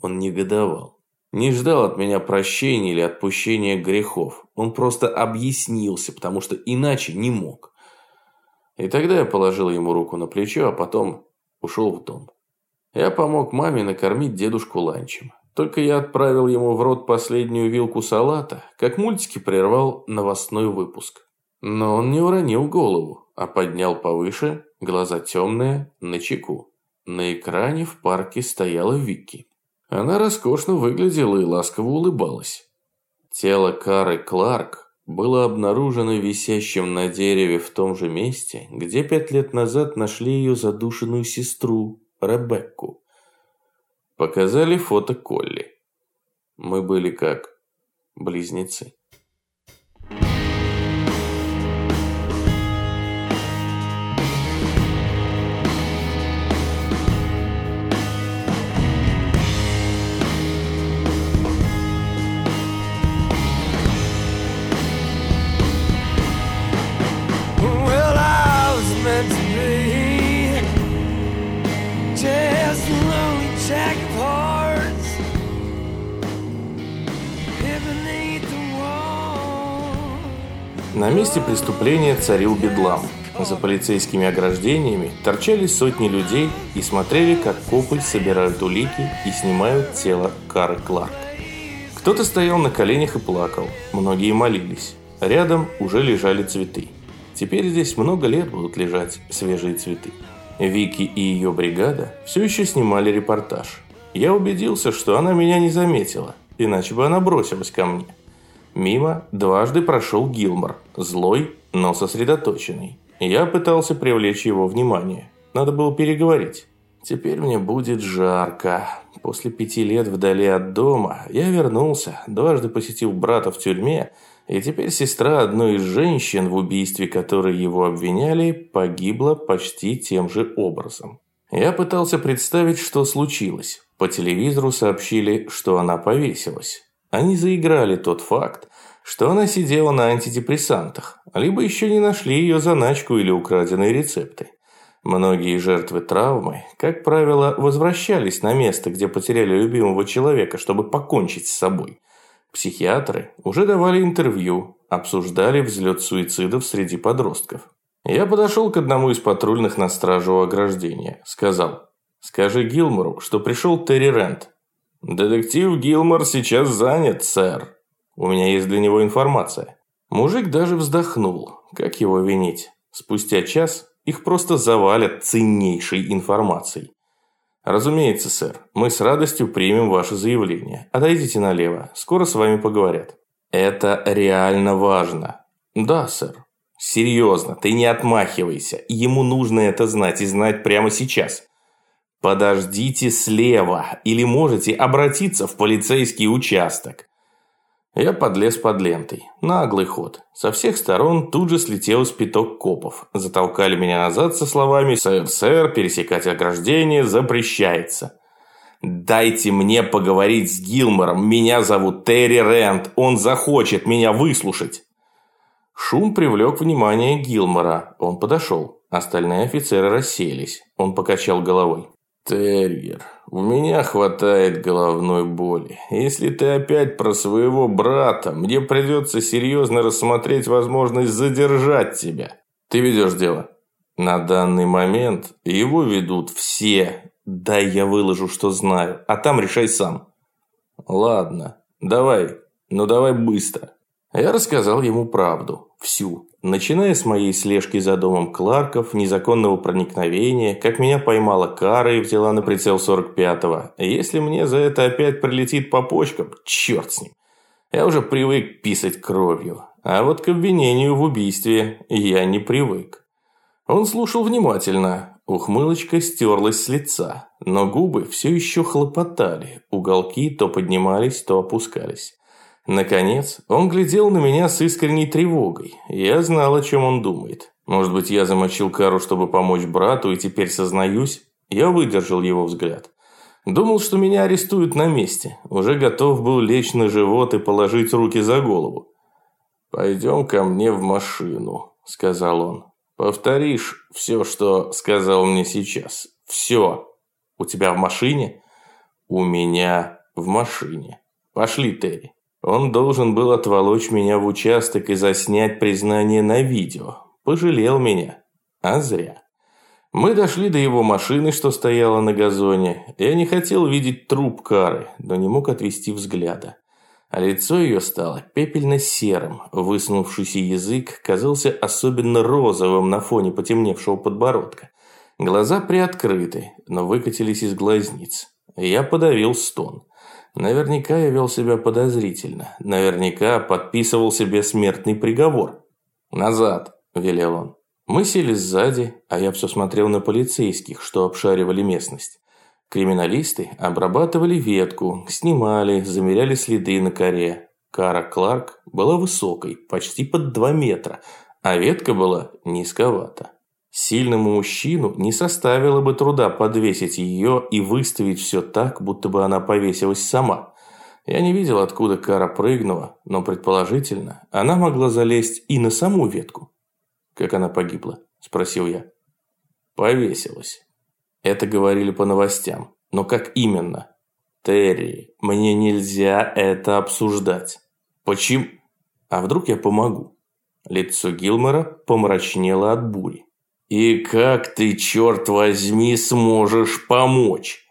Он негодовал. Не ждал от меня прощения или отпущения грехов. Он просто объяснился, потому что иначе не мог. И тогда я положил ему руку на плечо, а потом ушел в дом. Я помог маме накормить дедушку ланчем. Только я отправил ему в рот последнюю вилку салата, как мультики прервал новостной выпуск. Но он не уронил голову, а поднял повыше, глаза темные, на чеку. На экране в парке стояла Вики. Она роскошно выглядела и ласково улыбалась. Тело Кары Кларк было обнаружено висящим на дереве в том же месте, где пять лет назад нашли ее задушенную сестру Ребекку. Показали фото Колли. Мы были как близнецы. На месте преступления царил бедлам. За полицейскими ограждениями торчали сотни людей и смотрели, как копы собирают улики и снимают тело Кары Кларк. Кто-то стоял на коленях и плакал, многие молились. Рядом уже лежали цветы. Теперь здесь много лет будут лежать свежие цветы. Вики и ее бригада все еще снимали репортаж. Я убедился, что она меня не заметила, иначе бы она бросилась ко мне. Мимо дважды прошел Гилмор, злой, но сосредоточенный. Я пытался привлечь его внимание. Надо было переговорить. Теперь мне будет жарко. После пяти лет вдали от дома я вернулся, дважды посетил брата в тюрьме, и теперь сестра одной из женщин, в убийстве которой его обвиняли, погибла почти тем же образом. Я пытался представить, что случилось. По телевизору сообщили, что она повесилась. Они заиграли тот факт, что она сидела на антидепрессантах, либо еще не нашли ее заначку или украденные рецепты. Многие жертвы травмы, как правило, возвращались на место, где потеряли любимого человека, чтобы покончить с собой. Психиатры уже давали интервью, обсуждали взлет суицидов среди подростков. Я подошел к одному из патрульных на стражу ограждения. Сказал, скажи Гилмору, что пришел Терри Рент, «Детектив Гилмор сейчас занят, сэр. У меня есть для него информация». Мужик даже вздохнул. Как его винить? Спустя час их просто завалят ценнейшей информацией. «Разумеется, сэр. Мы с радостью примем ваше заявление. Отойдите налево. Скоро с вами поговорят». «Это реально важно». «Да, сэр». «Серьезно, ты не отмахивайся. Ему нужно это знать и знать прямо сейчас. «Подождите слева, или можете обратиться в полицейский участок». Я подлез под лентой. Наглый ход. Со всех сторон тут же слетел спиток копов. Затолкали меня назад со словами «Сэр, сэр, пересекать ограждение запрещается». «Дайте мне поговорить с Гилмором. Меня зовут Терри Рент. Он захочет меня выслушать». Шум привлек внимание Гилмора. Он подошел. Остальные офицеры расселись. Он покачал головой. «Терьер, у меня хватает головной боли. Если ты опять про своего брата, мне придется серьезно рассмотреть возможность задержать тебя. Ты ведешь дело?» «На данный момент его ведут все. Дай я выложу, что знаю, а там решай сам». «Ладно, давай, но давай быстро». Я рассказал ему правду, всю, начиная с моей слежки за домом Кларков, незаконного проникновения, как меня поймала Кара и взяла на прицел 45-го. Если мне за это опять прилетит по почкам, черт с ним. Я уже привык писать кровью, а вот к обвинению в убийстве я не привык. Он слушал внимательно, ухмылочка стерлась с лица, но губы все еще хлопотали, уголки то поднимались, то опускались. Наконец, он глядел на меня с искренней тревогой. Я знал, о чем он думает. Может быть, я замочил Кару, чтобы помочь брату, и теперь сознаюсь? Я выдержал его взгляд. Думал, что меня арестуют на месте. Уже готов был лечь на живот и положить руки за голову. «Пойдем ко мне в машину», – сказал он. «Повторишь все, что сказал мне сейчас. Все. У тебя в машине?» «У меня в машине. Пошли, Терри». Он должен был отволочь меня в участок и заснять признание на видео. Пожалел меня. А зря. Мы дошли до его машины, что стояла на газоне. Я не хотел видеть труп Кары, но не мог отвести взгляда. А лицо ее стало пепельно-серым. Высунувшийся язык казался особенно розовым на фоне потемневшего подбородка. Глаза приоткрыты, но выкатились из глазниц. Я подавил стон. Наверняка я вел себя подозрительно. Наверняка подписывал себе смертный приговор. «Назад!» – велел он. Мы сели сзади, а я все смотрел на полицейских, что обшаривали местность. Криминалисты обрабатывали ветку, снимали, замеряли следы на коре. Кара Кларк была высокой, почти под 2 метра, а ветка была низковата. Сильному мужчину не составило бы труда подвесить ее и выставить все так, будто бы она повесилась сама. Я не видел, откуда Кара прыгнула, но предположительно, она могла залезть и на саму ветку. «Как она погибла?» – спросил я. «Повесилась». Это говорили по новостям. Но как именно? Терри, мне нельзя это обсуждать. Почему? А вдруг я помогу? Лицо Гилмора помрачнело от бури. «И как ты, черт возьми, сможешь помочь?»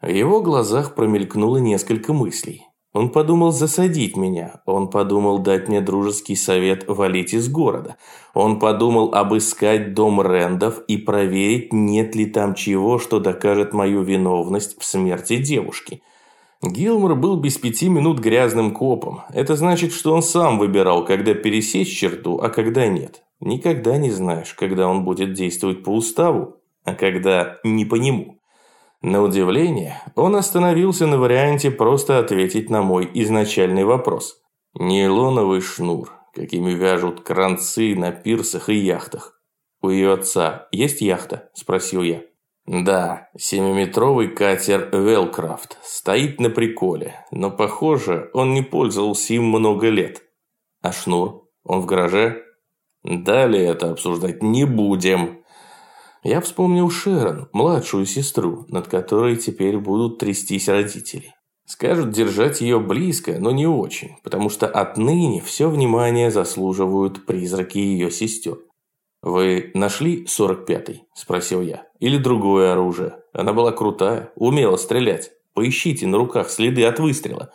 В его глазах промелькнуло несколько мыслей. Он подумал засадить меня. Он подумал дать мне дружеский совет валить из города. Он подумал обыскать дом Рэндов и проверить, нет ли там чего, что докажет мою виновность в смерти девушки. Гилмор был без пяти минут грязным копом. Это значит, что он сам выбирал, когда пересечь черту, а когда нет. Никогда не знаешь, когда он будет действовать по уставу, а когда не по нему. На удивление, он остановился на варианте просто ответить на мой изначальный вопрос. Нейлоновый шнур, какими вяжут кранцы на пирсах и яхтах. «У ее отца есть яхта?» – спросил я. «Да, семиметровый катер «Велкрафт» стоит на приколе, но, похоже, он не пользовался им много лет. А шнур? Он в гараже?» «Далее это обсуждать не будем», я вспомнил Шерон, младшую сестру, над которой теперь будут трястись родители. Скажут держать ее близко, но не очень, потому что отныне все внимание заслуживают призраки ее сестер. «Вы нашли 45-й?» – спросил я. «Или другое оружие? Она была крутая, умела стрелять. Поищите на руках следы от выстрела».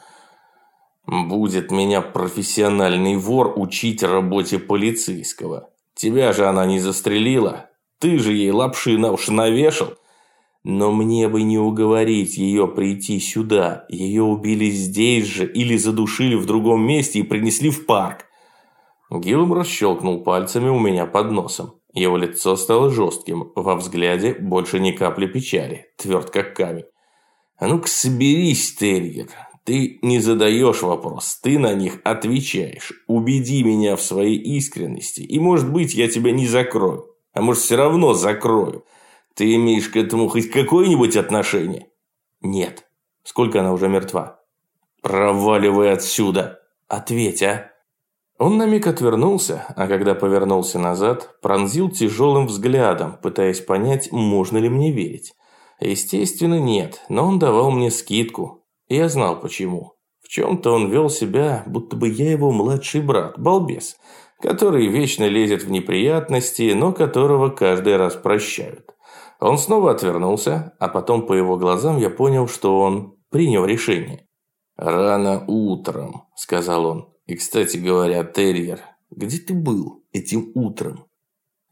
«Будет меня профессиональный вор учить работе полицейского. Тебя же она не застрелила, ты же ей лапши на уши навешал. Но мне бы не уговорить ее прийти сюда. Ее убили здесь же или задушили в другом месте и принесли в парк. Гилмор щелкнул пальцами у меня под носом. Его лицо стало жестким, во взгляде больше ни капли печали, тверд как камень. «А ну-ка соберись, терьер, ты не задаешь вопрос, ты на них отвечаешь. Убеди меня в своей искренности, и, может быть, я тебя не закрою. А может, все равно закрою. Ты имеешь к этому хоть какое-нибудь отношение? Нет. Сколько она уже мертва? Проваливай отсюда. Ответь, а? Он на миг отвернулся, а когда повернулся назад, пронзил тяжелым взглядом, пытаясь понять, можно ли мне верить. Естественно, нет, но он давал мне скидку. Я знал почему. В чем-то он вел себя, будто бы я его младший брат, балбес который вечно лезет в неприятности, но которого каждый раз прощают. Он снова отвернулся, а потом по его глазам я понял, что он принял решение. «Рано утром», – сказал он. «И, кстати говоря, Терьер, где ты был этим утром?»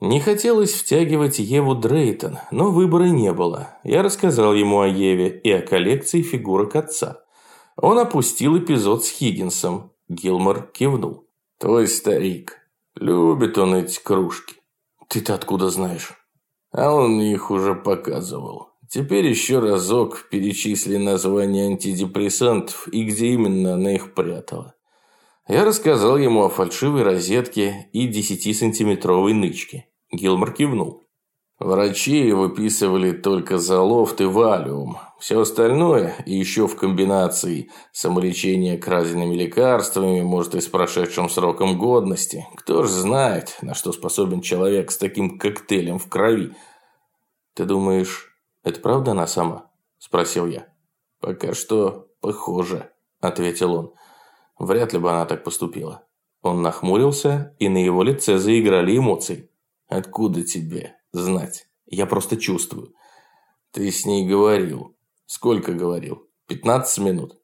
Не хотелось втягивать Еву Дрейтон, но выбора не было. Я рассказал ему о Еве и о коллекции фигурок отца. Он опустил эпизод с Хиггинсом. Гилмор кивнул. Твой старик. Любит он эти кружки. Ты-то откуда знаешь? А он их уже показывал. Теперь еще разок перечисли названия антидепрессантов и где именно она их прятала. Я рассказал ему о фальшивой розетке и 10-сантиметровой нычке. Гилмор кивнул. Врачи выписывали только залофт и валиум. Все остальное, и еще в комбинации самолечения краденными лекарствами, может и с прошедшим сроком годности. Кто ж знает, на что способен человек с таким коктейлем в крови. «Ты думаешь, это правда она сама?» – спросил я. «Пока что похоже», – ответил он. «Вряд ли бы она так поступила». Он нахмурился, и на его лице заиграли эмоции. «Откуда тебе знать? Я просто чувствую». «Ты с ней говорил. Сколько говорил? Пятнадцать минут?»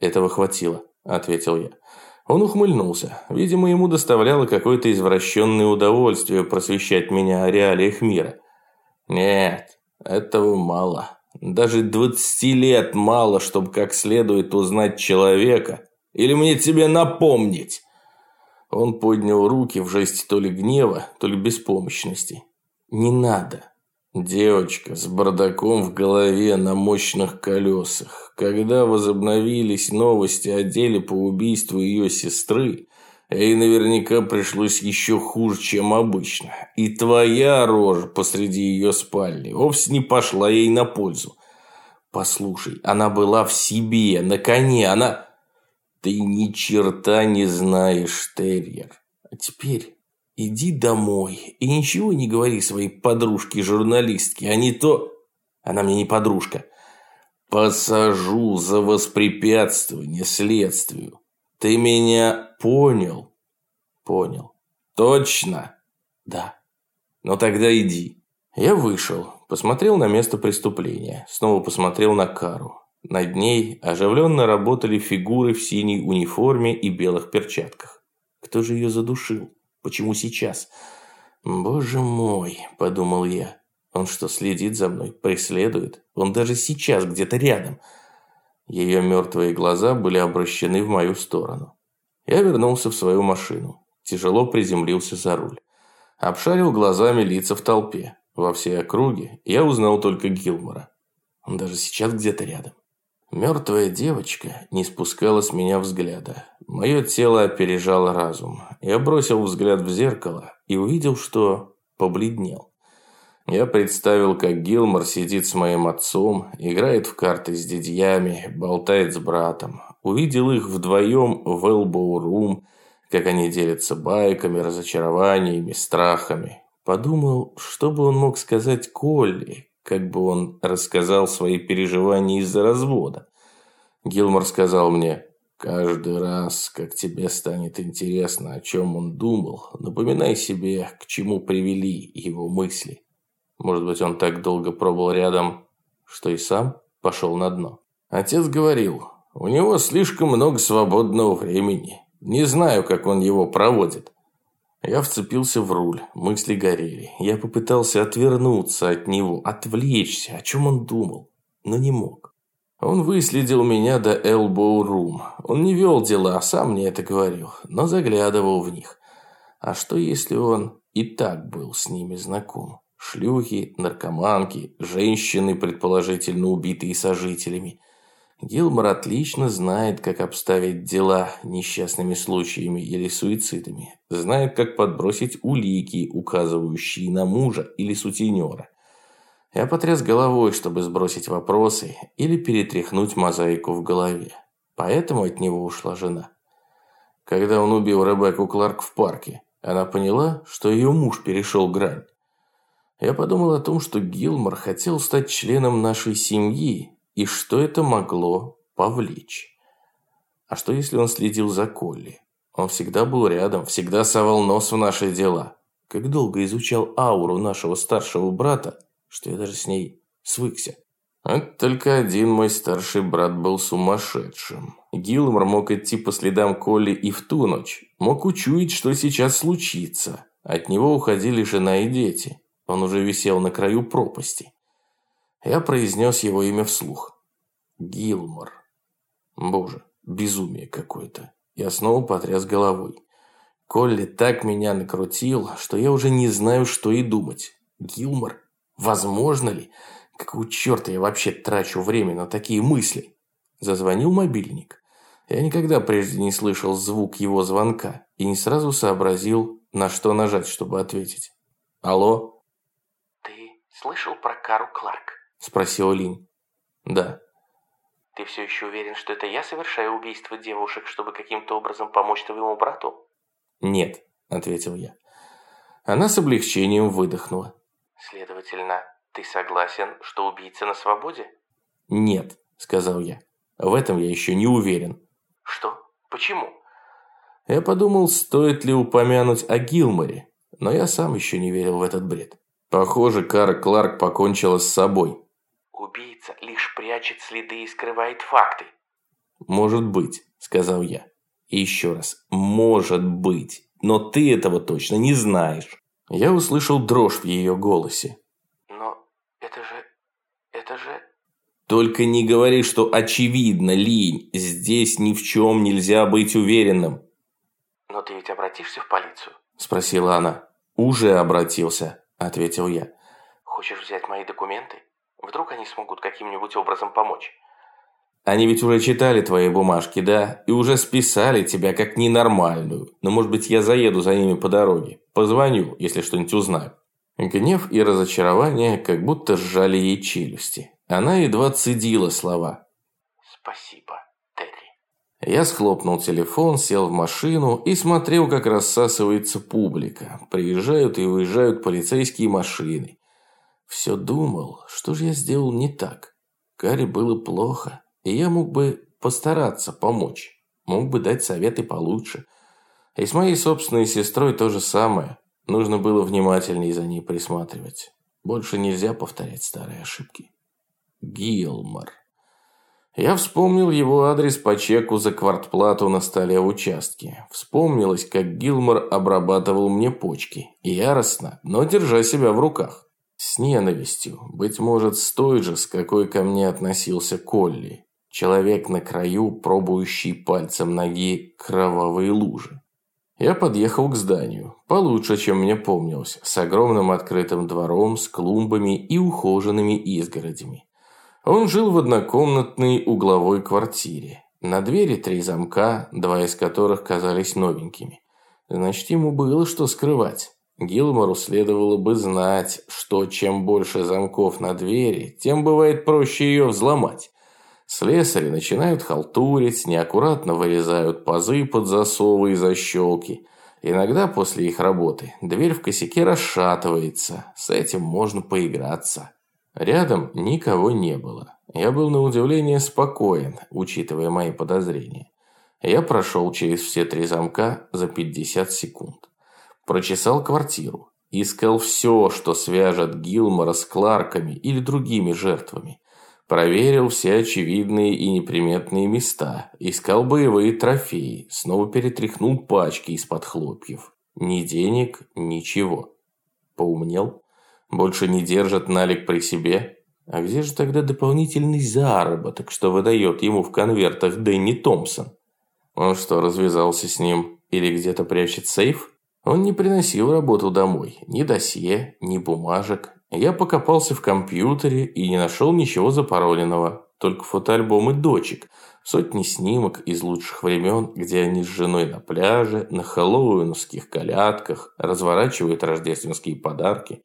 «Этого хватило», – ответил я. Он ухмыльнулся. Видимо, ему доставляло какое-то извращенное удовольствие просвещать меня о реалиях мира. Нет, этого мало. Даже двадцати лет мало, чтобы как следует узнать человека. Или мне тебе напомнить? Он поднял руки в жесте то ли гнева, то ли беспомощности. «Не надо!» Девочка с бардаком в голове на мощных колесах. Когда возобновились новости о деле по убийству ее сестры, ей наверняка пришлось еще хуже, чем обычно. И твоя рожа посреди ее спальни вовсе не пошла ей на пользу. Послушай, она была в себе, на коне, она... Ты ни черта не знаешь, Терьер. А теперь иди домой и ничего не говори своей подружке-журналистке, а не то... Она мне не подружка. Посажу за воспрепятствование следствию. Ты меня понял? Понял. Точно? Да. Ну тогда иди. Я вышел, посмотрел на место преступления, снова посмотрел на Кару. Над ней оживленно работали фигуры в синей униформе и белых перчатках. Кто же ее задушил? Почему сейчас? Боже мой, подумал я. Он что, следит за мной? Преследует? Он даже сейчас где-то рядом. Ее мертвые глаза были обращены в мою сторону. Я вернулся в свою машину. Тяжело приземлился за руль. Обшарил глазами лица в толпе. Во всей округе я узнал только Гилмора. Он даже сейчас где-то рядом. Мертвая девочка не спускала с меня взгляда. Мое тело опережало разум. Я бросил взгляд в зеркало и увидел, что побледнел. Я представил, как Гилмор сидит с моим отцом, играет в карты с дядьями, болтает с братом. Увидел их вдвоем в Элбоу-рум, как они делятся байками, разочарованиями, страхами. Подумал, что бы он мог сказать Колли, как бы он рассказал свои переживания из-за развода. Гилмор сказал мне, «Каждый раз, как тебе станет интересно, о чем он думал, напоминай себе, к чему привели его мысли. Может быть, он так долго пробыл рядом, что и сам пошел на дно». Отец говорил, «У него слишком много свободного времени. Не знаю, как он его проводит». Я вцепился в руль, мысли горели. Я попытался отвернуться от него, отвлечься, о чем он думал, но не мог. Он выследил меня до Elbow Room. Он не вел дела, сам мне это говорил, но заглядывал в них. А что если он и так был с ними знаком? Шлюхи, наркоманки, женщины, предположительно убитые сожителями – Гилмор отлично знает, как обставить дела несчастными случаями или суицидами. Знает, как подбросить улики, указывающие на мужа или сутенера. Я потряс головой, чтобы сбросить вопросы или перетряхнуть мозаику в голове. Поэтому от него ушла жена. Когда он убил Ребекку Кларк в парке, она поняла, что ее муж перешел грань. Я подумал о том, что Гилмор хотел стать членом нашей семьи, и что это могло повлечь? А что если он следил за Колли? Он всегда был рядом, всегда совал нос в наши дела. Как долго изучал ауру нашего старшего брата, что я даже с ней свыкся. А только один мой старший брат был сумасшедшим. Гилмор мог идти по следам Колли и в ту ночь. Мог учуять, что сейчас случится. От него уходили жена и дети. Он уже висел на краю пропасти. Я произнес его имя вслух. Гилмор. Боже, безумие какое-то. Я снова потряс головой. Колли так меня накрутил, что я уже не знаю, что и думать. Гилмор? Возможно ли? Какого черта я вообще трачу время на такие мысли? Зазвонил мобильник. Я никогда прежде не слышал звук его звонка и не сразу сообразил, на что нажать, чтобы ответить. Алло? Ты слышал про Кару Кларк? Спросил Линь. Да. Ты все еще уверен, что это я совершаю убийство девушек, чтобы каким-то образом помочь твоему брату? Нет, ответил я. Она с облегчением выдохнула. Следовательно, ты согласен, что убийца на свободе? Нет, сказал я. В этом я еще не уверен. Что? Почему? Я подумал, стоит ли упомянуть о Гилморе, но я сам еще не верил в этот бред. Похоже, Кара Кларк покончила с собой. Убийца лишь прячет следы и скрывает факты. Может быть, сказал я. И еще раз, может быть, но ты этого точно не знаешь. Я услышал дрожь в ее голосе. Но это же... это же... Только не говори, что очевидно, Линь, здесь ни в чем нельзя быть уверенным. Но ты ведь обратишься в полицию? Спросила она. Уже обратился, ответил я. Хочешь взять мои документы? Вдруг они смогут каким-нибудь образом помочь? Они ведь уже читали твои бумажки, да? И уже списали тебя как ненормальную. Но, может быть, я заеду за ними по дороге. Позвоню, если что-нибудь узнаю. Гнев и разочарование как будто сжали ей челюсти. Она едва цедила слова. «Спасибо, Терри». Я схлопнул телефон, сел в машину и смотрел, как рассасывается публика. Приезжают и уезжают полицейские машины. Все думал, что же я сделал не так. Каре было плохо, и я мог бы постараться помочь. Мог бы дать советы получше. И с моей собственной сестрой то же самое. Нужно было внимательнее за ней присматривать. Больше нельзя повторять старые ошибки. Гилмор. Я вспомнил его адрес по чеку за квартплату на столе участке. Вспомнилось, как Гилмор обрабатывал мне почки. Яростно, но держа себя в руках. С ненавистью, быть может, с той же, с какой ко мне относился Колли. Человек на краю, пробующий пальцем ноги кровавые лужи. Я подъехал к зданию, получше, чем мне помнилось, с огромным открытым двором, с клумбами и ухоженными изгородями. Он жил в однокомнатной угловой квартире. На двери три замка, два из которых казались новенькими. Значит, ему было что скрывать. Гилмору следовало бы знать, что чем больше замков на двери, тем бывает проще ее взломать. Слесари начинают халтурить, неаккуратно вырезают пазы под засовы и защелки. Иногда после их работы дверь в косяке расшатывается, с этим можно поиграться. Рядом никого не было. Я был на удивление спокоен, учитывая мои подозрения. Я прошел через все три замка за 50 секунд. Прочесал квартиру. Искал все, что свяжет Гилмора с Кларками или другими жертвами. Проверил все очевидные и неприметные места. Искал боевые трофеи. Снова перетряхнул пачки из-под хлопьев. Ни денег, ничего. Поумнел? Больше не держат налик при себе? А где же тогда дополнительный заработок, что выдает ему в конвертах Дэнни Томпсон? Он что, развязался с ним? Или где-то прячет сейф? Он не приносил работу домой, ни досье, ни бумажек. Я покопался в компьютере и не нашел ничего запароленного, только фотоальбомы дочек, сотни снимок из лучших времен, где они с женой на пляже, на хэллоуиновских колядках, разворачивают рождественские подарки.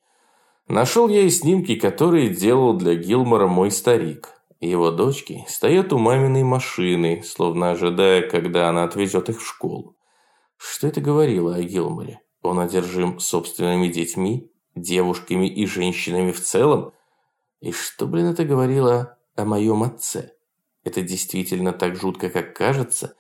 Нашел я и снимки, которые делал для Гилмора мой старик. Его дочки стоят у маминой машины, словно ожидая, когда она отвезет их в школу. Что это говорило о Гилморе? Он одержим собственными детьми, девушками и женщинами в целом? И что, блин, это говорило о моем отце? Это действительно так жутко, как кажется?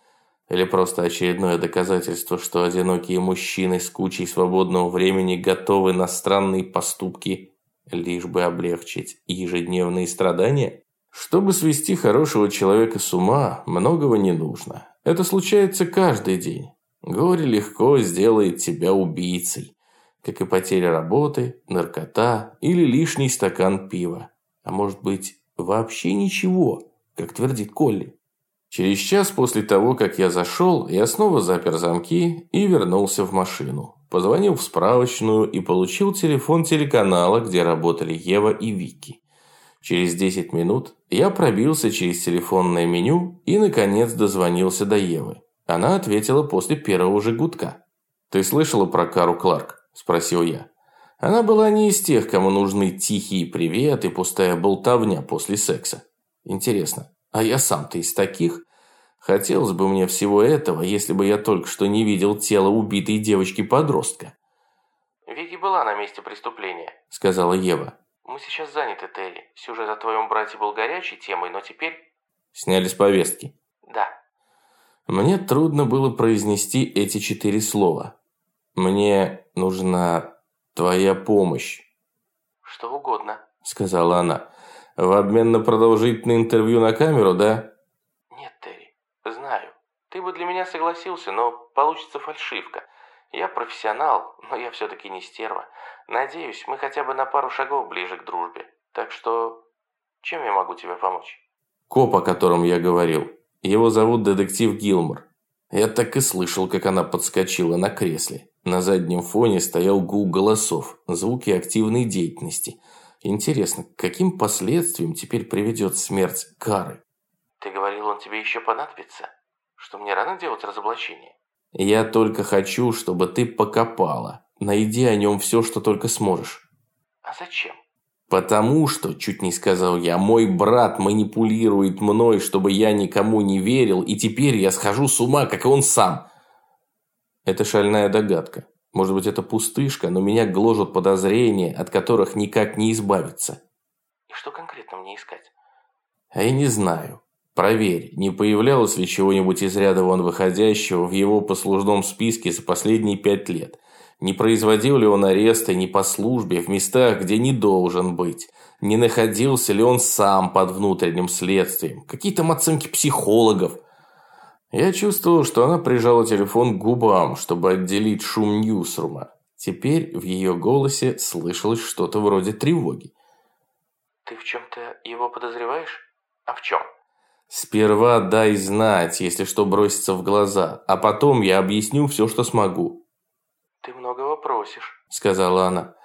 Или просто очередное доказательство, что одинокие мужчины с кучей свободного времени готовы на странные поступки, лишь бы облегчить ежедневные страдания? Чтобы свести хорошего человека с ума, многого не нужно. Это случается каждый день. Горе легко сделает тебя убийцей, как и потеря работы, наркота или лишний стакан пива. А может быть, вообще ничего, как твердит Колли. Через час после того, как я зашел, я снова запер замки и вернулся в машину. Позвонил в справочную и получил телефон телеканала, где работали Ева и Вики. Через 10 минут я пробился через телефонное меню и, наконец, дозвонился до Евы. Она ответила после первого же гудка. «Ты слышала про Кару Кларк?» – спросил я. Она была не из тех, кому нужны тихий привет и пустая болтовня после секса. Интересно, а я сам-то из таких? Хотелось бы мне всего этого, если бы я только что не видел тело убитой девочки-подростка. «Вики была на месте преступления», – сказала Ева. «Мы сейчас заняты, Терри. Сюжет о твоем брате был горячей темой, но теперь...» «Сняли с повестки?» «Да». Мне трудно было произнести эти четыре слова. «Мне нужна твоя помощь». «Что угодно», – сказала она. «В обмен на продолжительное интервью на камеру, да?» «Нет, Терри, знаю. Ты бы для меня согласился, но получится фальшивка. Я профессионал, но я все-таки не стерва. Надеюсь, мы хотя бы на пару шагов ближе к дружбе. Так что, чем я могу тебе помочь?» «Коп, о котором я говорил. Его зовут детектив Гилмор. Я так и слышал, как она подскочила на кресле. На заднем фоне стоял гул голосов, звуки активной деятельности. Интересно, к каким последствиям теперь приведет смерть Кары? «Ты говорил, он тебе еще понадобится? Что мне рано делать разоблачение?» «Я только хочу, чтобы ты покопала. Найди о нем все, что только сможешь». «А зачем?» «Потому что, чуть не сказал я, мой брат манипулирует мной, чтобы я никому не верил, и теперь я схожу с ума, как и он сам». Это шальная догадка. Может быть, это пустышка, но меня гложут подозрения, от которых никак не избавиться. И что конкретно мне искать? А я не знаю. Проверь, не появлялось ли чего-нибудь из ряда вон выходящего в его послужном списке за последние пять лет. Не производил ли он аресты не по службе в местах, где не должен быть? Не находился ли он сам под внутренним следствием? Какие там оценки психологов? Я чувствовал, что она прижала телефон к губам, чтобы отделить шум Ньюсрума. Теперь в ее голосе слышалось что-то вроде тревоги. «Ты в чем-то его подозреваешь? А в чем?» «Сперва дай знать, если что бросится в глаза, а потом я объясню все, что смогу. «Ты многого просишь», – сказала она.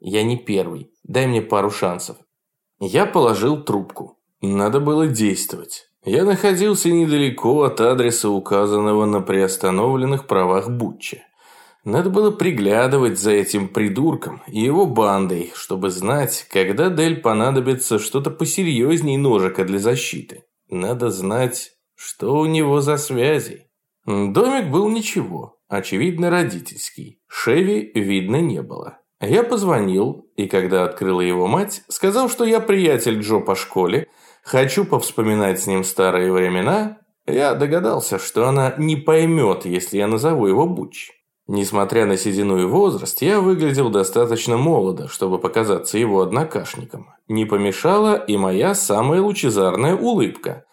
«Я не первый. Дай мне пару шансов». Я положил трубку. Надо было действовать. Я находился недалеко от адреса, указанного на приостановленных правах Бутча. Надо было приглядывать за этим придурком и его бандой, чтобы знать, когда Дель понадобится что-то посерьезней ножика для защиты. Надо знать, что у него за связи. Домик был ничего, очевидно родительский. Шеви видно не было. Я позвонил, и когда открыла его мать, сказал, что я приятель Джо по школе, хочу повспоминать с ним старые времена, я догадался, что она не поймет, если я назову его Буч. Несмотря на седину и возраст, я выглядел достаточно молодо, чтобы показаться его однокашником. Не помешала и моя самая лучезарная улыбка.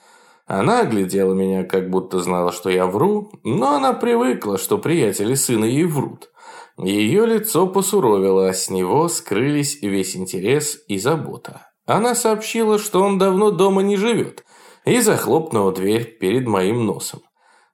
Она оглядела меня, как будто знала, что я вру, но она привыкла, что приятели сына ей врут. Ее лицо посуровило, а с него скрылись весь интерес и забота. Она сообщила, что он давно дома не живет, и захлопнула дверь перед моим носом.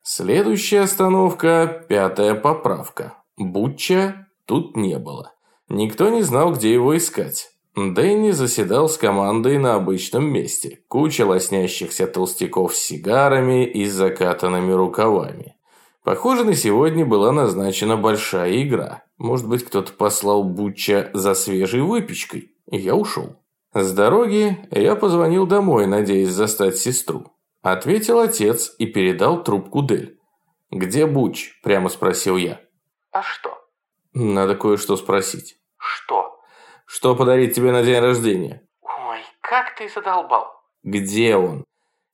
Следующая остановка – пятая поправка. Бутча тут не было. Никто не знал, где его искать. Дэнни заседал с командой на обычном месте. Куча лоснящихся толстяков с сигарами и закатанными рукавами. Похоже, на сегодня была назначена большая игра. Может быть, кто-то послал Бутча за свежей выпечкой. Я ушел. С дороги я позвонил домой, надеясь застать сестру. Ответил отец и передал трубку Дель. «Где Буч?» – прямо спросил я. «А что?» «Надо кое-что спросить». «Что?» Что подарить тебе на день рождения?» «Ой, как ты задолбал!» «Где он?»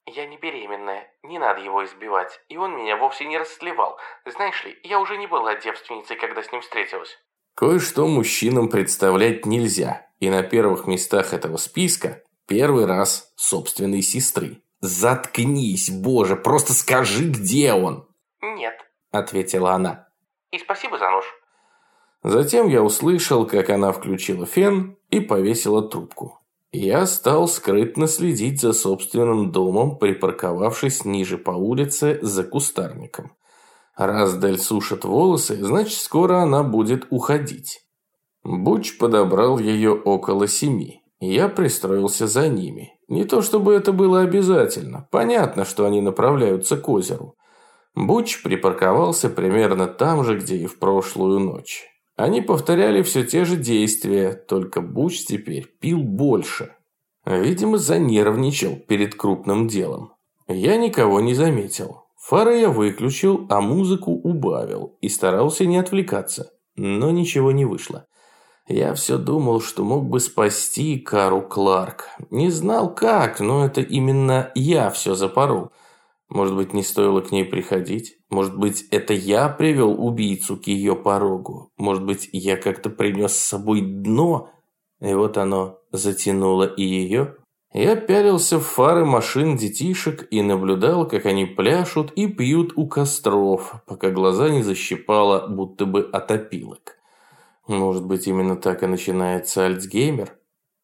«Я не беременная, не надо его избивать, и он меня вовсе не расслевал. Знаешь ли, я уже не была девственницей, когда с ним встретилась». Кое-что мужчинам представлять нельзя, и на первых местах этого списка первый раз собственной сестры. «Заткнись, боже, просто скажи, где он!» «Нет», – ответила она. «И спасибо за нож». Затем я услышал, как она включила фен и повесила трубку. Я стал скрытно следить за собственным домом, припарковавшись ниже по улице за кустарником. Раз Дель сушит волосы, значит, скоро она будет уходить. Буч подобрал ее около семи. Я пристроился за ними. Не то чтобы это было обязательно. Понятно, что они направляются к озеру. Буч припарковался примерно там же, где и в прошлую ночь. Они повторяли все те же действия, только Буч теперь пил больше. Видимо, занервничал перед крупным делом. Я никого не заметил. Фары я выключил, а музыку убавил и старался не отвлекаться. Но ничего не вышло. Я все думал, что мог бы спасти Кару Кларк. Не знал как, но это именно я все запорол. Может быть, не стоило к ней приходить? Может быть, это я привел убийцу к ее порогу? Может быть, я как-то принес с собой дно? И вот оно затянуло и ее? Я пялился в фары машин детишек и наблюдал, как они пляшут и пьют у костров, пока глаза не защипало, будто бы от опилок. Может быть, именно так и начинается Альцгеймер?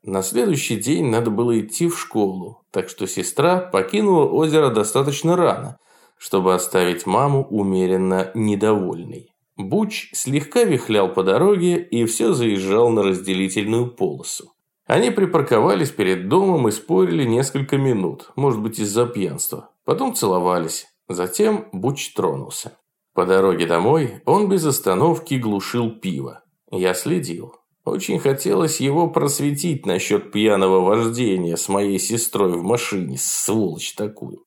На следующий день надо было идти в школу, так что сестра покинула озеро достаточно рано, чтобы оставить маму умеренно недовольной. Буч слегка вихлял по дороге и все заезжал на разделительную полосу. Они припарковались перед домом и спорили несколько минут, может быть из-за пьянства. Потом целовались. Затем Буч тронулся. По дороге домой он без остановки глушил пиво. Я следил. Очень хотелось его просветить насчет пьяного вождения с моей сестрой в машине, сволочь такую.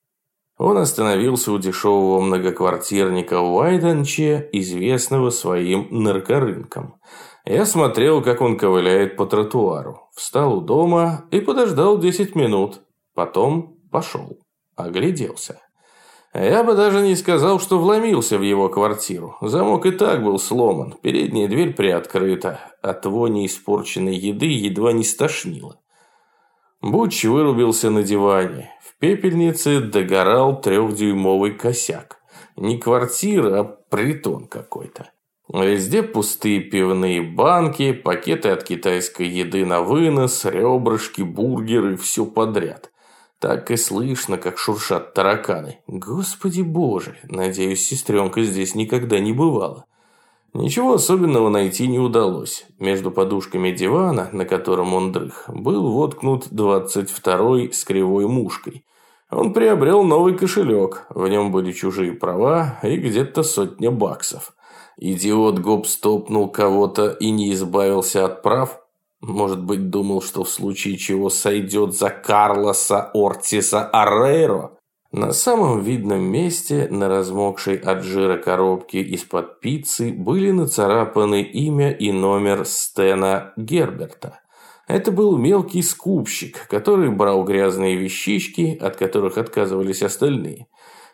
Он остановился у дешевого многоквартирника Уайденче, известного своим наркорынком. Я смотрел, как он ковыляет по тротуару. Встал у дома и подождал 10 минут. Потом пошел. Огляделся. Я бы даже не сказал, что вломился в его квартиру. Замок и так был сломан, передняя дверь приоткрыта. От вони испорченной еды едва не стошнило. Буч вырубился на диване. В пепельнице догорал трехдюймовый косяк. Не квартира, а притон какой-то. Везде пустые пивные банки, пакеты от китайской еды на вынос, ребрышки, бургеры, все подряд. Так и слышно, как шуршат тараканы. Господи боже, надеюсь, сестренка здесь никогда не бывала. Ничего особенного найти не удалось. Между подушками дивана, на котором он дрых, был воткнут 22-й с кривой мушкой. Он приобрел новый кошелек, в нем были чужие права и где-то сотня баксов. Идиот гоп стопнул кого-то и не избавился от прав – может быть, думал, что в случае чего сойдет за Карлоса Ортиса Аррейро? На самом видном месте, на размокшей от жира коробке из-под пиццы, были нацарапаны имя и номер Стена Герберта. Это был мелкий скупщик, который брал грязные вещички, от которых отказывались остальные.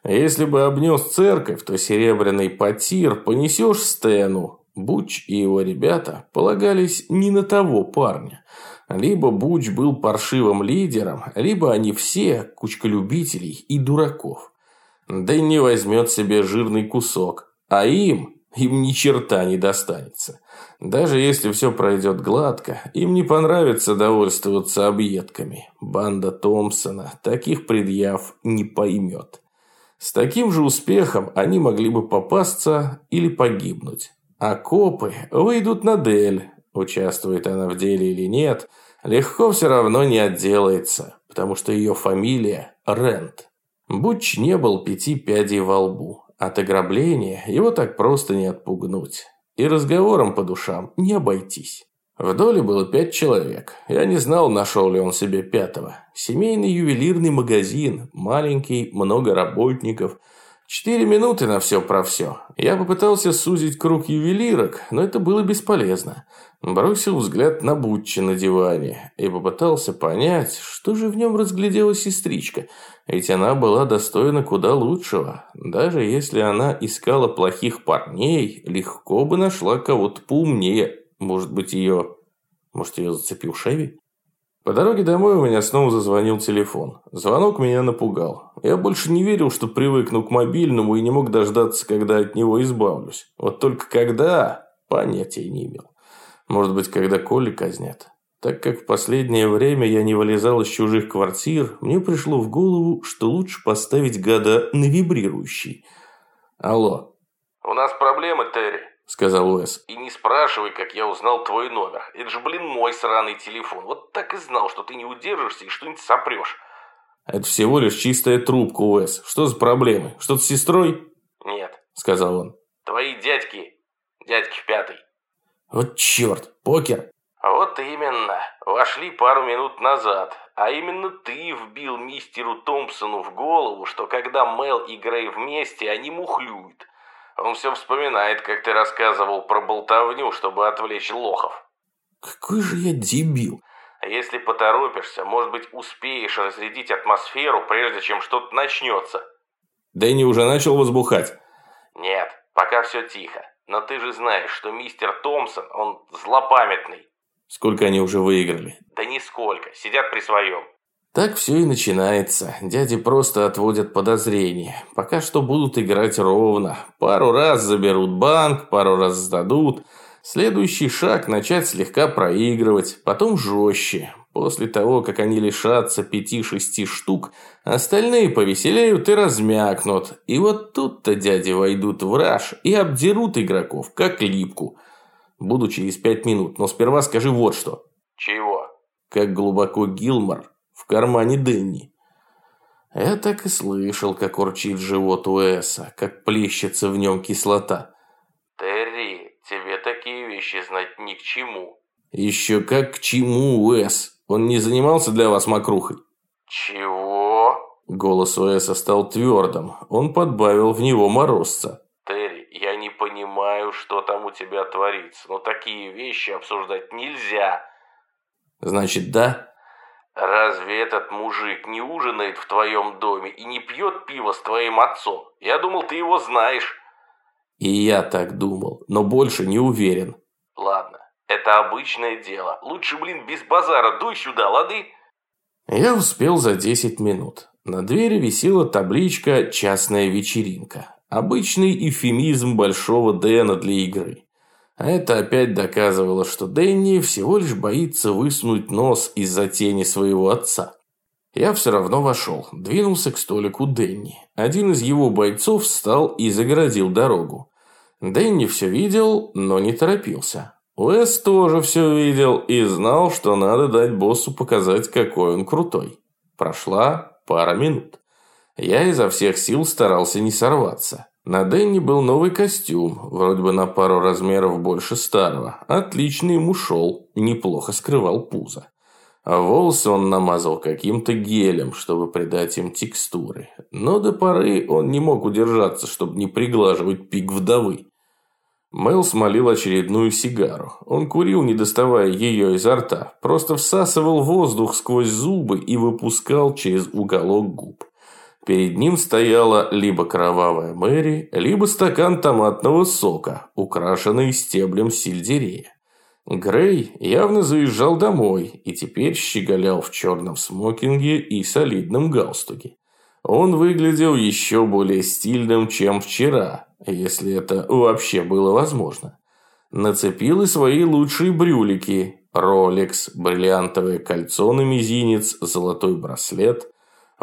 Если бы обнес церковь, то серебряный потир понесешь Стену, Буч и его ребята полагались не на того парня. Либо Буч был паршивым лидером, либо они все кучка любителей и дураков. Да и не возьмет себе жирный кусок, а им, им ни черта не достанется. Даже если все пройдет гладко, им не понравится довольствоваться объедками. Банда Томпсона таких предъяв не поймет. С таким же успехом они могли бы попасться или погибнуть. А копы выйдут на Дель. Участвует она в деле или нет, легко все равно не отделается, потому что ее фамилия Рент. Буч не был пяти пядей во лбу. От ограбления его так просто не отпугнуть. И разговором по душам не обойтись. В доле было пять человек. Я не знал, нашел ли он себе пятого. Семейный ювелирный магазин, маленький, много работников – Четыре минуты на все про все. Я попытался сузить круг ювелирок, но это было бесполезно. Бросил взгляд на Бутчи на диване и попытался понять, что же в нем разглядела сестричка. Ведь она была достойна куда лучшего. Даже если она искала плохих парней, легко бы нашла кого-то поумнее. Может быть, ее... Может, ее зацепил Шеви? По дороге домой у меня снова зазвонил телефон. Звонок меня напугал. Я больше не верил, что привыкну к мобильному и не мог дождаться, когда от него избавлюсь. Вот только когда, понятия не имел. Может быть, когда Коли казнят. Так как в последнее время я не вылезал из чужих квартир, мне пришло в голову, что лучше поставить гада на вибрирующий. Алло. «У нас проблемы, Терри», сказал Уэс. «И не спрашивай, как я узнал твой номер. Это же, блин, мой сраный телефон. Вот так и знал, что ты не удержишься и что-нибудь сопрешь». «Это всего лишь чистая трубка, Уэс. Что за проблемы? Что-то с сестрой?» «Нет», сказал он. «Твои дядьки, дядьки в пятый». Вот черт, покер. Вот именно. Вошли пару минут назад. А именно ты вбил мистеру Томпсону в голову, что когда Мел и Грей вместе, они мухлюют. Он все вспоминает, как ты рассказывал про болтовню, чтобы отвлечь лохов. Какой же я дебил. А если поторопишься, может быть, успеешь разрядить атмосферу, прежде чем что-то начнется. Дэнни уже начал возбухать. Нет, пока все тихо. Но ты же знаешь, что мистер Томпсон, он злопамятный. Сколько они уже выиграли? Да нисколько, сидят при своем. Так все и начинается. Дяди просто отводят подозрения. Пока что будут играть ровно. Пару раз заберут банк, пару раз сдадут. Следующий шаг – начать слегка проигрывать, потом жестче. После того, как они лишатся пяти-шести штук, остальные повеселеют и размякнут. И вот тут-то дяди войдут в раж и обдерут игроков, как липку. Буду через пять минут, но сперва скажи вот что. Чего? Как глубоко Гилмор кармане Дэнни. Я так и слышал, как урчит живот Уэса, как плещется в нем кислота. Терри, тебе такие вещи знать ни к чему. Еще как к чему, Уэс? Он не занимался для вас мокрухой? Чего? Голос Уэса стал твердым. Он подбавил в него морозца. Терри, я не понимаю, что там у тебя творится, но такие вещи обсуждать нельзя. Значит, да? Разве этот мужик не ужинает в твоем доме и не пьет пиво с твоим отцом? Я думал, ты его знаешь. И я так думал, но больше не уверен. Ладно, это обычное дело. Лучше, блин, без базара дуй сюда, лады? Я успел за 10 минут. На двери висела табличка «Частная вечеринка». Обычный эвфемизм Большого Дэна для игры. А это опять доказывало, что Дэнни всего лишь боится высунуть нос из-за тени своего отца. Я все равно вошел, двинулся к столику Дэнни. Один из его бойцов встал и загородил дорогу. Дэнни все видел, но не торопился. Уэс тоже все видел и знал, что надо дать боссу показать, какой он крутой. Прошла пара минут. Я изо всех сил старался не сорваться. На Дэнни был новый костюм, вроде бы на пару размеров больше старого. Отлично ему шел, неплохо скрывал пузо. А волосы он намазал каким-то гелем, чтобы придать им текстуры. Но до поры он не мог удержаться, чтобы не приглаживать пик вдовы. Мэл смолил очередную сигару. Он курил, не доставая ее изо рта, просто всасывал воздух сквозь зубы и выпускал через уголок губ. Перед ним стояла либо кровавая Мэри, либо стакан томатного сока, украшенный стеблем сельдерея. Грей явно заезжал домой и теперь щеголял в черном смокинге и солидном галстуке. Он выглядел еще более стильным, чем вчера, если это вообще было возможно. Нацепил и свои лучшие брюлики, Rolex, бриллиантовое кольцо на мизинец, золотой браслет –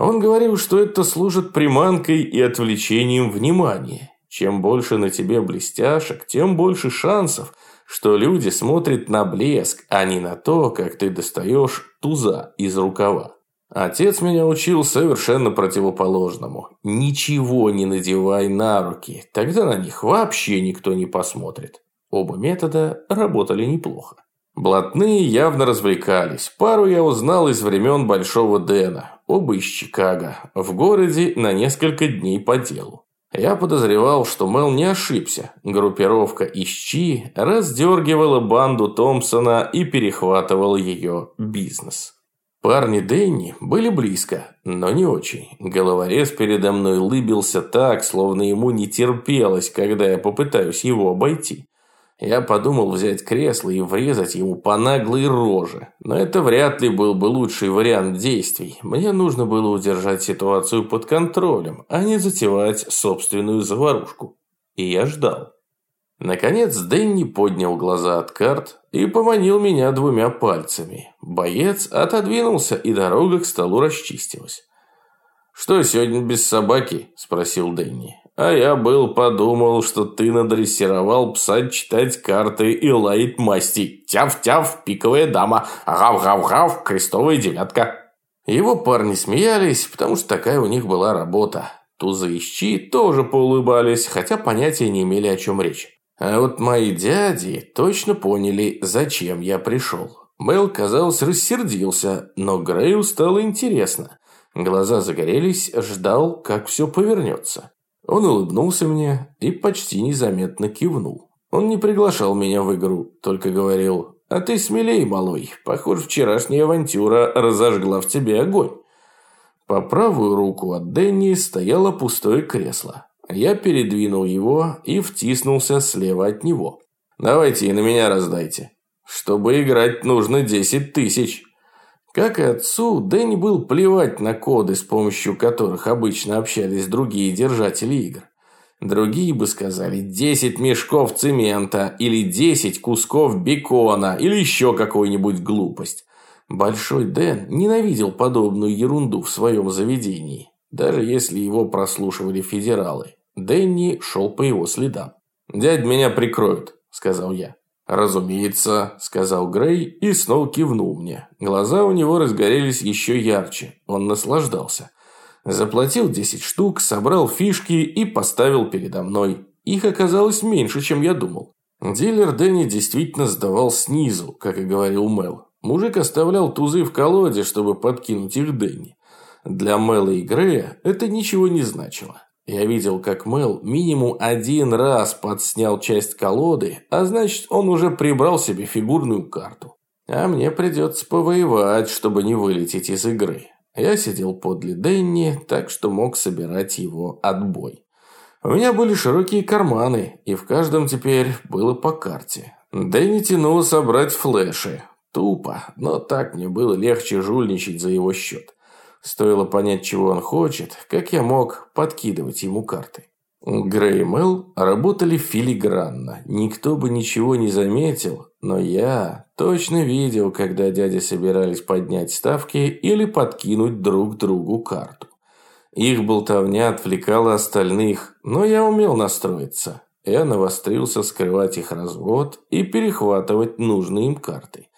он говорил, что это служит приманкой и отвлечением внимания. Чем больше на тебе блестяшек, тем больше шансов, что люди смотрят на блеск, а не на то, как ты достаешь туза из рукава. Отец меня учил совершенно противоположному. Ничего не надевай на руки, тогда на них вообще никто не посмотрит. Оба метода работали неплохо. Блатные явно развлекались. Пару я узнал из времен Большого Дэна. Оба из Чикаго. В городе на несколько дней по делу. Я подозревал, что Мел не ошибся. Группировка из Чи раздергивала банду Томпсона и перехватывала ее бизнес. Парни Дэнни были близко, но не очень. Головорез передо мной лыбился так, словно ему не терпелось, когда я попытаюсь его обойти. Я подумал взять кресло и врезать ему по наглой роже. Но это вряд ли был бы лучший вариант действий. Мне нужно было удержать ситуацию под контролем, а не затевать собственную заварушку. И я ждал. Наконец Дэнни поднял глаза от карт и поманил меня двумя пальцами. Боец отодвинулся, и дорога к столу расчистилась. «Что, сегодня без собаки?» – спросил Дэнни. А я был подумал, что ты надрессировал пса читать карты и лаять масти. Тяв-тяв, пиковая дама, гав-гав-гав, крестовая девятка. Его парни смеялись, потому что такая у них была работа. Тузы и щи тоже поулыбались, хотя понятия не имели, о чем речь. А вот мои дяди точно поняли, зачем я пришел. Мэл, казалось, рассердился, но Грею стало интересно. Глаза загорелись, ждал, как все повернется. Он улыбнулся мне и почти незаметно кивнул. Он не приглашал меня в игру, только говорил, «А ты смелей, малой, похоже, вчерашняя авантюра разожгла в тебе огонь». По правую руку от Дэнни стояло пустое кресло. Я передвинул его и втиснулся слева от него. «Давайте и на меня раздайте. Чтобы играть, нужно 10 тысяч». Как и отцу, Дэнни был плевать на коды, с помощью которых обычно общались другие держатели игр. Другие бы сказали 10 мешков цемента, или 10 кусков бекона, или еще какую-нибудь глупость. Большой Дэн ненавидел подобную ерунду в своем заведении, даже если его прослушивали федералы. Дэнни шел по его следам. «Дядь меня прикроют», – сказал я. «Разумеется», – сказал Грей и снова кивнул мне. Глаза у него разгорелись еще ярче. Он наслаждался. Заплатил 10 штук, собрал фишки и поставил передо мной. Их оказалось меньше, чем я думал. Дилер Дэнни действительно сдавал снизу, как и говорил Мел. Мужик оставлял тузы в колоде, чтобы подкинуть их Дэнни. Для Мэла и Грея это ничего не значило. Я видел, как Мел минимум один раз подснял часть колоды, а значит, он уже прибрал себе фигурную карту. А мне придется повоевать, чтобы не вылететь из игры. Я сидел подле Дэнни, так что мог собирать его отбой. У меня были широкие карманы, и в каждом теперь было по карте. Дэнни тянул собрать флеши. Тупо, но так мне было легче жульничать за его счет. Стоило понять, чего он хочет, как я мог подкидывать ему карты. Грей и Мэл работали филигранно. Никто бы ничего не заметил, но я точно видел, когда дяди собирались поднять ставки или подкинуть друг другу карту. Их болтовня отвлекала остальных, но я умел настроиться. Я навострился скрывать их развод и перехватывать нужные им карты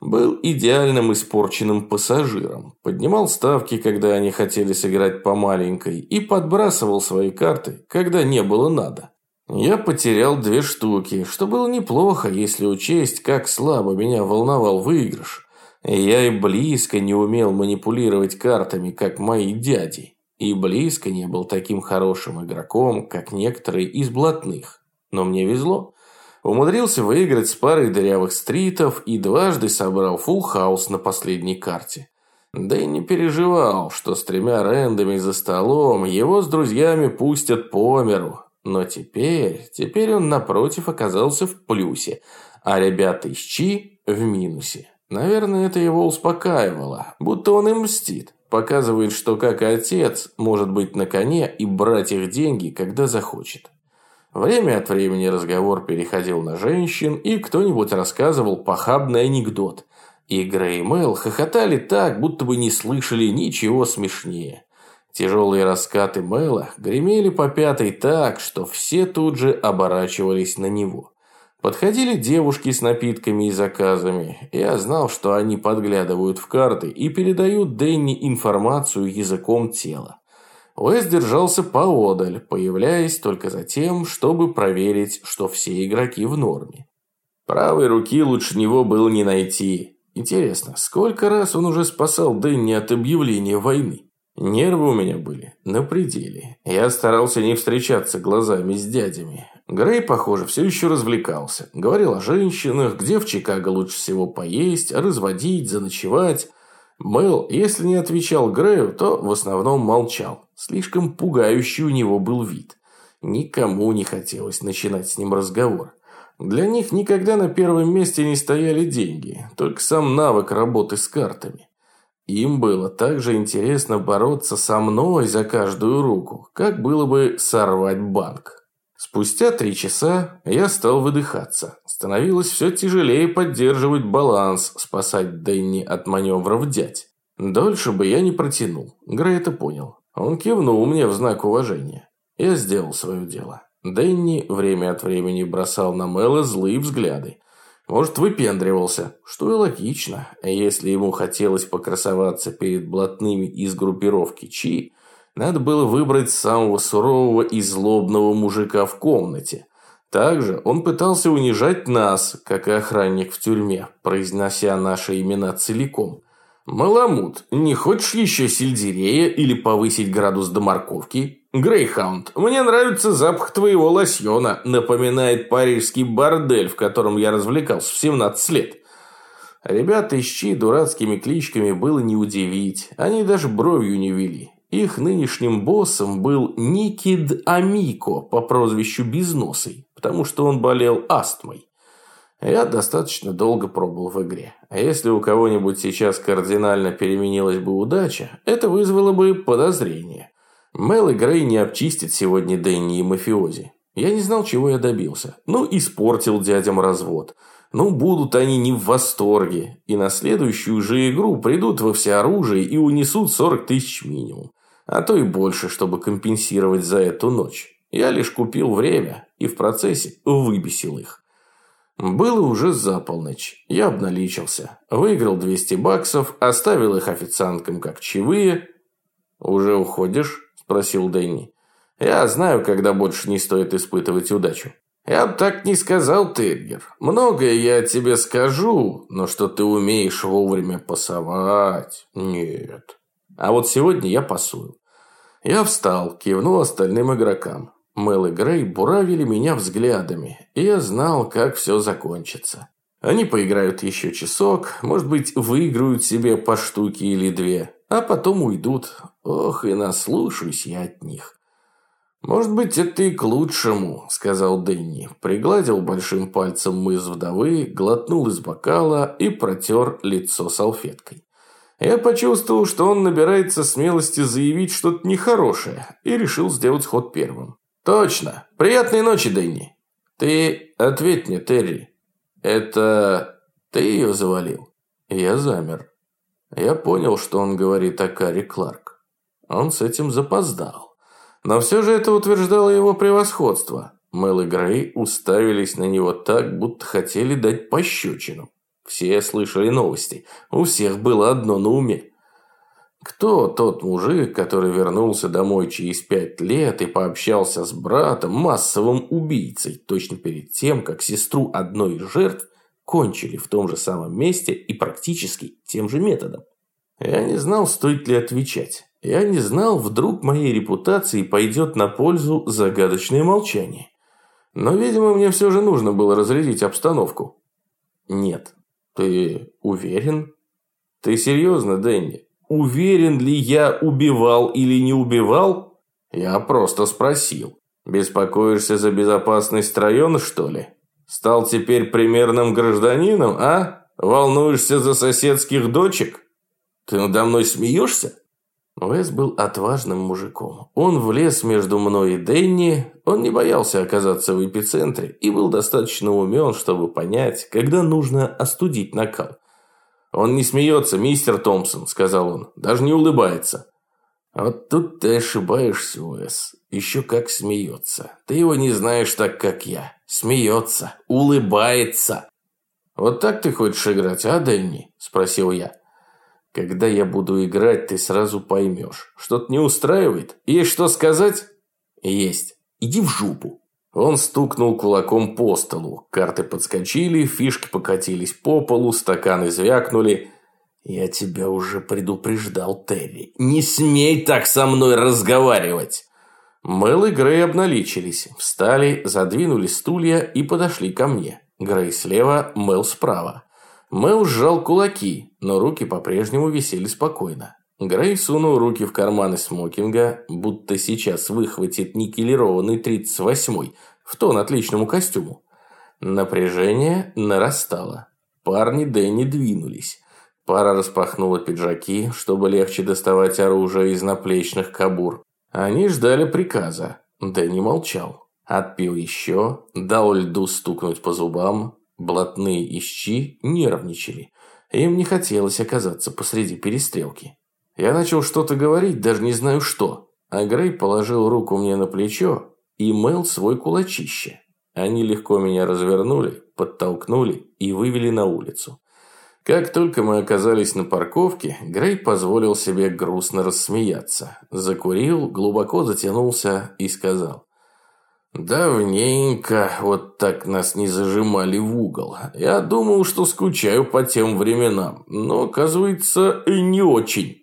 был идеальным испорченным пассажиром. Поднимал ставки, когда они хотели сыграть по маленькой, и подбрасывал свои карты, когда не было надо. Я потерял две штуки, что было неплохо, если учесть, как слабо меня волновал выигрыш. Я и близко не умел манипулировать картами, как мои дяди. И близко не был таким хорошим игроком, как некоторые из блатных. Но мне везло. Умудрился выиграть с парой дырявых стритов и дважды собрал фулл хаус на последней карте. Да и не переживал, что с тремя рендами за столом его с друзьями пустят по миру. Но теперь, теперь он напротив оказался в плюсе, а ребята из Чи в минусе. Наверное, это его успокаивало, будто он им мстит. Показывает, что как отец может быть на коне и брать их деньги, когда захочет. Время от времени разговор переходил на женщин, и кто-нибудь рассказывал похабный анекдот. И Грей и Мэл хохотали так, будто бы не слышали ничего смешнее. Тяжелые раскаты Мэла гремели по пятой так, что все тут же оборачивались на него. Подходили девушки с напитками и заказами. Я знал, что они подглядывают в карты и передают Дэнни информацию языком тела. Уэс держался поодаль, появляясь только за тем, чтобы проверить, что все игроки в норме. Правой руки лучше него было не найти. Интересно, сколько раз он уже спасал Дэнни от объявления войны? Нервы у меня были на пределе. Я старался не встречаться глазами с дядями. Грей, похоже, все еще развлекался. Говорил о женщинах, где в Чикаго лучше всего поесть, разводить, заночевать. Мэл, если не отвечал Грею, то в основном молчал. Слишком пугающий у него был вид. Никому не хотелось начинать с ним разговор. Для них никогда на первом месте не стояли деньги, только сам навык работы с картами. Им было также интересно бороться со мной за каждую руку, как было бы сорвать банк. Спустя три часа я стал выдыхаться. Становилось все тяжелее поддерживать баланс, спасать Дэнни от маневров дядь. Дольше бы я не протянул. Грей это понял. Он кивнул мне в знак уважения. Я сделал свое дело. Дэнни время от времени бросал на Мэла злые взгляды. Может, выпендривался, что и логично. Если ему хотелось покрасоваться перед блатными из группировки Чи, надо было выбрать самого сурового и злобного мужика в комнате. Также он пытался унижать нас, как и охранник в тюрьме, произнося наши имена целиком. «Маламут, не хочешь еще сельдерея или повысить градус до морковки?» «Грейхаунд, мне нравится запах твоего лосьона, напоминает парижский бордель, в котором я развлекался в 17 лет». Ребята из дурацкими кличками было не удивить, они даже бровью не вели. Их нынешним боссом был Никид Амико по прозвищу Безносый, потому что он болел астмой. Я достаточно долго пробыл в игре. А если у кого-нибудь сейчас кардинально переменилась бы удача, это вызвало бы подозрение. Мел и Грей не обчистит сегодня Дэнни и мафиози. Я не знал, чего я добился. Ну, испортил дядям развод. Ну, будут они не в восторге. И на следующую же игру придут во всеоружие и унесут 40 тысяч минимум. А то и больше, чтобы компенсировать за эту ночь. Я лишь купил время и в процессе выбесил их. Было уже за полночь. Я обналичился. Выиграл 200 баксов, оставил их официанткам как чаевые. «Уже уходишь?» – спросил Дэнни. «Я знаю, когда больше не стоит испытывать удачу». «Я так не сказал, Тергер. Многое я тебе скажу, но что ты умеешь вовремя пасовать, нет. А вот сегодня я пасую». Я встал, кивнул остальным игрокам. Мел и Грей буравили меня взглядами, и я знал, как все закончится. Они поиграют еще часок, может быть, выиграют себе по штуке или две, а потом уйдут. Ох, и наслушаюсь я от них. «Может быть, это и к лучшему», – сказал Дэнни. Пригладил большим пальцем мыс вдовы, глотнул из бокала и протер лицо салфеткой. Я почувствовал, что он набирается смелости заявить что-то нехорошее, и решил сделать ход первым. «Точно! Приятной ночи, Дэнни!» «Ты ответь мне, Терри. Это ты ее завалил?» Я замер. Я понял, что он говорит о Карри Кларк. Он с этим запоздал. Но все же это утверждало его превосходство. Мэл и Грей уставились на него так, будто хотели дать пощечину. Все слышали новости. У всех было одно на уме. Кто тот мужик, который вернулся домой через пять лет и пообщался с братом, массовым убийцей, точно перед тем, как сестру одной из жертв кончили в том же самом месте и практически тем же методом? Я не знал, стоит ли отвечать. Я не знал, вдруг моей репутации пойдет на пользу загадочное молчание. Но, видимо, мне все же нужно было разрядить обстановку. Нет. Ты уверен? Ты серьезно, Дэнни? Уверен ли я убивал или не убивал? Я просто спросил. Беспокоишься за безопасность района, что ли? Стал теперь примерным гражданином, а? Волнуешься за соседских дочек? Ты надо мной смеешься? Уэс был отважным мужиком. Он влез между мной и Дэнни, он не боялся оказаться в эпицентре и был достаточно умен, чтобы понять, когда нужно остудить накал. «Он не смеется, мистер Томпсон», – сказал он, – «даже не улыбается». «Вот тут ты ошибаешься, Уэс. Еще как смеется. Ты его не знаешь так, как я. Смеется, улыбается». «Вот так ты хочешь играть, а, Дэнни?» – спросил я. Когда я буду играть, ты сразу поймешь. Что-то не устраивает? Есть что сказать? Есть. Иди в жопу. Он стукнул кулаком по столу. Карты подскочили, фишки покатились по полу, стаканы звякнули. Я тебя уже предупреждал, Терри. Не смей так со мной разговаривать. Мэл и Грей обналичились, встали, задвинули стулья и подошли ко мне. Грей слева, Мэл справа. Мэл сжал кулаки, но руки по-прежнему висели спокойно. Грей сунул руки в карманы смокинга, будто сейчас выхватит никелированный 38-й, в тон отличному костюму. Напряжение нарастало. Парни Дэнни двинулись. Пара распахнула пиджаки, чтобы легче доставать оружие из наплечных кабур. Они ждали приказа. Дэнни молчал. Отпил еще, дал льду стукнуть по зубам, Блатные ищи нервничали. Им не хотелось оказаться посреди перестрелки. Я начал что-то говорить, даже не знаю что. А Грей положил руку мне на плечо и мыл свой кулачище. Они легко меня развернули, подтолкнули и вывели на улицу. Как только мы оказались на парковке, Грей позволил себе грустно рассмеяться. Закурил, глубоко затянулся и сказал. Давненько вот так нас не зажимали в угол. Я думал, что скучаю по тем временам, но, оказывается, не очень.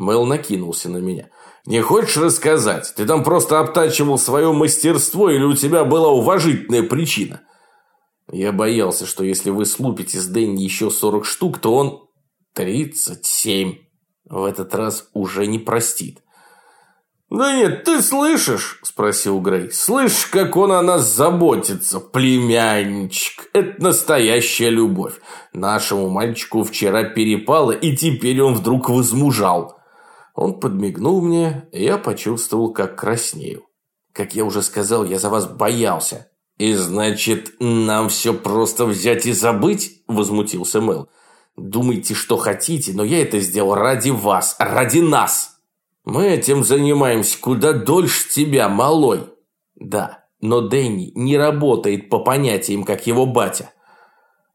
Мэл накинулся на меня. Не хочешь рассказать? Ты там просто обтачивал свое мастерство или у тебя была уважительная причина? Я боялся, что если вы слупите с Дэнни еще 40 штук, то он... 37. В этот раз уже не простит. «Да нет, ты слышишь?» – спросил Грей. «Слышишь, как он о нас заботится, племянничек? Это настоящая любовь. Нашему мальчику вчера перепало, и теперь он вдруг возмужал». Он подмигнул мне, и я почувствовал, как краснею. Как я уже сказал, я за вас боялся. «И значит, нам все просто взять и забыть?» – возмутился Мэл. «Думайте, что хотите, но я это сделал ради вас, ради нас!» Мы этим занимаемся куда дольше тебя, малой. Да, но Дэнни не работает по понятиям, как его батя.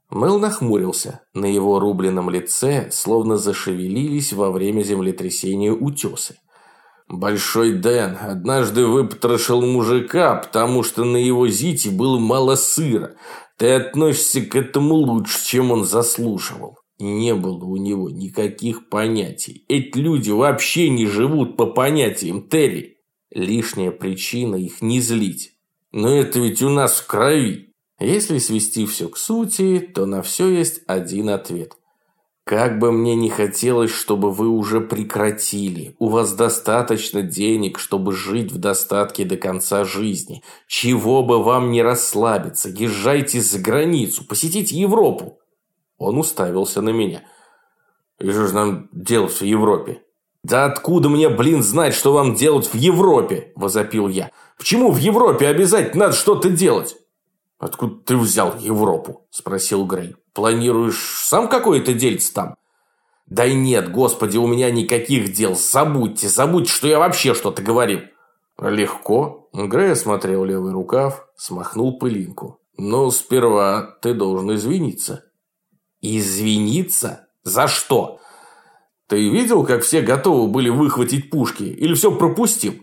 Мэл нахмурился. На его рубленном лице словно зашевелились во время землетрясения утесы. Большой Дэн однажды выпотрошил мужика, потому что на его зите было мало сыра. Ты относишься к этому лучше, чем он заслуживал. Не было у него никаких понятий. Эти люди вообще не живут по понятиям Терри. Лишняя причина их не злить. Но это ведь у нас в крови. Если свести все к сути, то на все есть один ответ. Как бы мне не хотелось, чтобы вы уже прекратили. У вас достаточно денег, чтобы жить в достатке до конца жизни. Чего бы вам не расслабиться, езжайте за границу, посетите Европу. Он уставился на меня. «И что же нам делать в Европе?» «Да откуда мне, блин, знать, что вам делать в Европе?» – возопил я. «Почему в Европе обязательно надо что-то делать?» «Откуда ты взял Европу?» – спросил Грей. «Планируешь сам какое-то дельце там?» «Да нет, господи, у меня никаких дел. Забудьте, забудьте, что я вообще что-то говорил». «Легко». Грей осмотрел левый рукав, смахнул пылинку. «Но сперва ты должен извиниться». Извиниться? За что? Ты видел, как все готовы были выхватить пушки? Или все пропустил?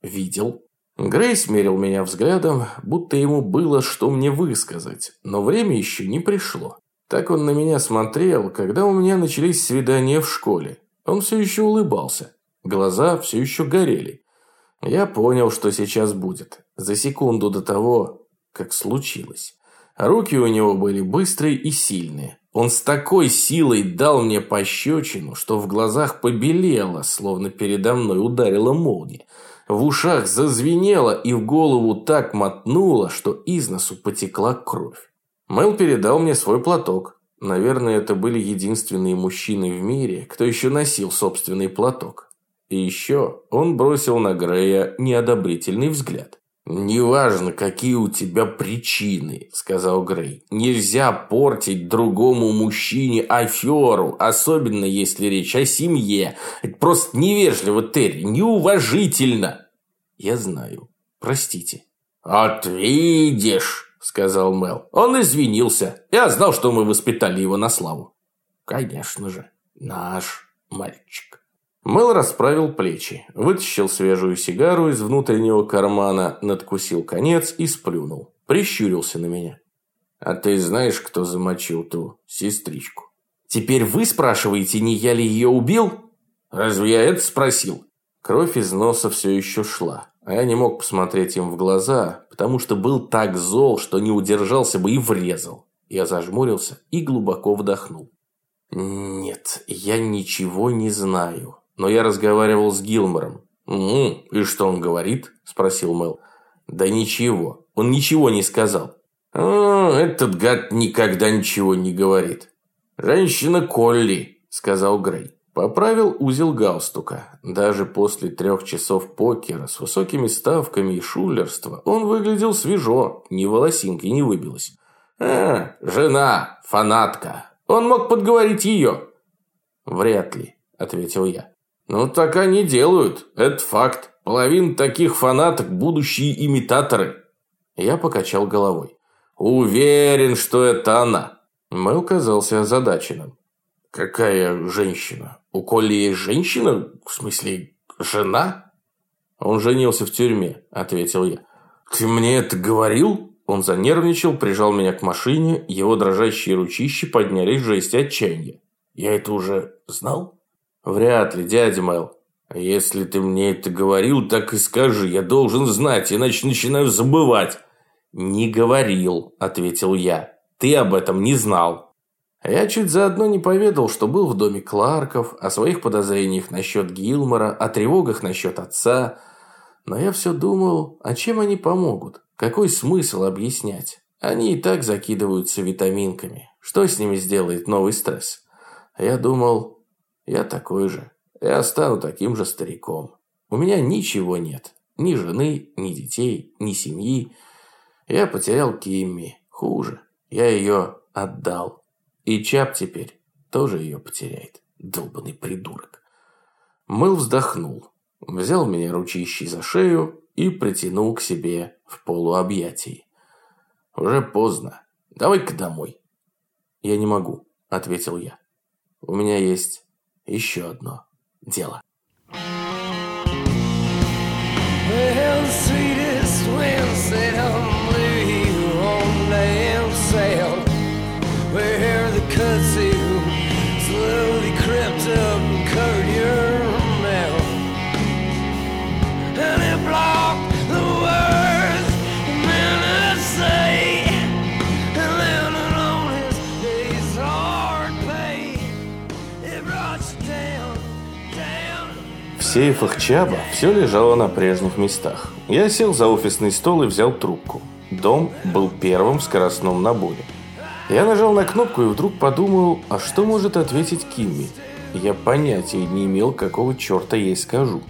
Видел. Грейс мерил меня взглядом, будто ему было что мне высказать, но время еще не пришло. Так он на меня смотрел, когда у меня начались свидания в школе. Он все еще улыбался. Глаза все еще горели. Я понял, что сейчас будет. За секунду до того, как случилось. Руки у него были быстрые и сильные. Он с такой силой дал мне пощечину, что в глазах побелело, словно передо мной ударила молния. В ушах зазвенело и в голову так мотнуло, что из носу потекла кровь. Мэл передал мне свой платок. Наверное, это были единственные мужчины в мире, кто еще носил собственный платок. И еще он бросил на Грея неодобрительный взгляд. «Неважно, какие у тебя причины», – сказал Грей. «Нельзя портить другому мужчине аферу, особенно если речь о семье. Просто невежливо, Терри, неуважительно». «Я знаю. Простите». «Вот видишь», – сказал Мел. «Он извинился. Я знал, что мы воспитали его на славу». «Конечно же, наш мальчик». Мэл расправил плечи, вытащил свежую сигару из внутреннего кармана, надкусил конец и сплюнул. Прищурился на меня. «А ты знаешь, кто замочил ту сестричку?» «Теперь вы спрашиваете, не я ли ее убил?» «Разве я это спросил?» Кровь из носа все еще шла, а я не мог посмотреть им в глаза, потому что был так зол, что не удержался бы и врезал. Я зажмурился и глубоко вдохнул. «Нет, я ничего не знаю но я разговаривал с Гилмором. «Угу, и что он говорит?» – спросил Мэл. «Да ничего, он ничего не сказал». «А, этот гад никогда ничего не говорит». «Женщина Колли», – сказал Грей. Поправил узел галстука. Даже после трех часов покера с высокими ставками и шулерства он выглядел свежо, ни волосинки не выбилось. «А, жена, фанатка. Он мог подговорить ее». «Вряд ли», – ответил я. Ну, так они делают. Это факт. Половина таких фанаток – будущие имитаторы. Я покачал головой. Уверен, что это она. Мэл казался озадаченным. Какая женщина? У Колли есть женщина? В смысле, жена? Он женился в тюрьме, ответил я. Ты мне это говорил? Он занервничал, прижал меня к машине, его дрожащие ручищи поднялись в жесть отчаяния. Я это уже знал? Вряд ли, дядя Мэл. Если ты мне это говорил, так и скажи, я должен знать, иначе начинаю забывать. Не говорил, ответил я. Ты об этом не знал. Я чуть заодно не поведал, что был в доме Кларков, о своих подозрениях насчет Гилмора, о тревогах насчет отца. Но я все думал, а чем они помогут? Какой смысл объяснять? Они и так закидываются витаминками. Что с ними сделает новый стресс? Я думал, я такой же. Я стану таким же стариком. У меня ничего нет. Ни жены, ни детей, ни семьи. Я потерял Кимми. Хуже. Я ее отдал. И Чап теперь тоже ее потеряет. Долбанный придурок. Мыл вздохнул. Взял меня ручищей за шею и притянул к себе в полуобъятии. «Уже поздно. Давай-ка домой». «Я не могу», – ответил я. «У меня есть еще одно дело». Сейфах Чаба все лежало на прежних местах. Я сел за офисный стол и взял трубку. Дом был первым в скоростном наборе. Я нажал на кнопку и вдруг подумал, а что может ответить Кимми? Я понятия не имел, какого черта ей скажу.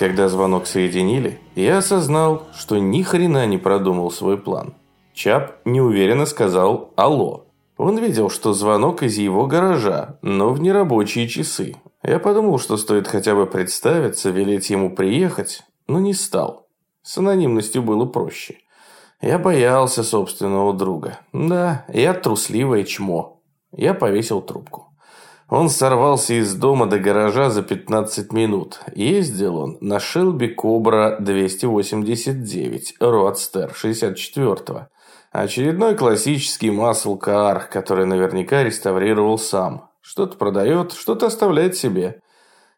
Когда звонок соединили, я осознал, что ни хрена не продумал свой план. Чап неуверенно сказал «Алло». Он видел, что звонок из его гаража, но в нерабочие часы. Я подумал, что стоит хотя бы представиться, велеть ему приехать, но не стал. С анонимностью было проще. Я боялся собственного друга. Да, я трусливое чмо. Я повесил трубку. Он сорвался из дома до гаража за 15 минут. Ездил он на Шелби Кобра 289, Родстер 64-го. Очередной классический масл-кар, который наверняка реставрировал сам. Что-то продает, что-то оставляет себе.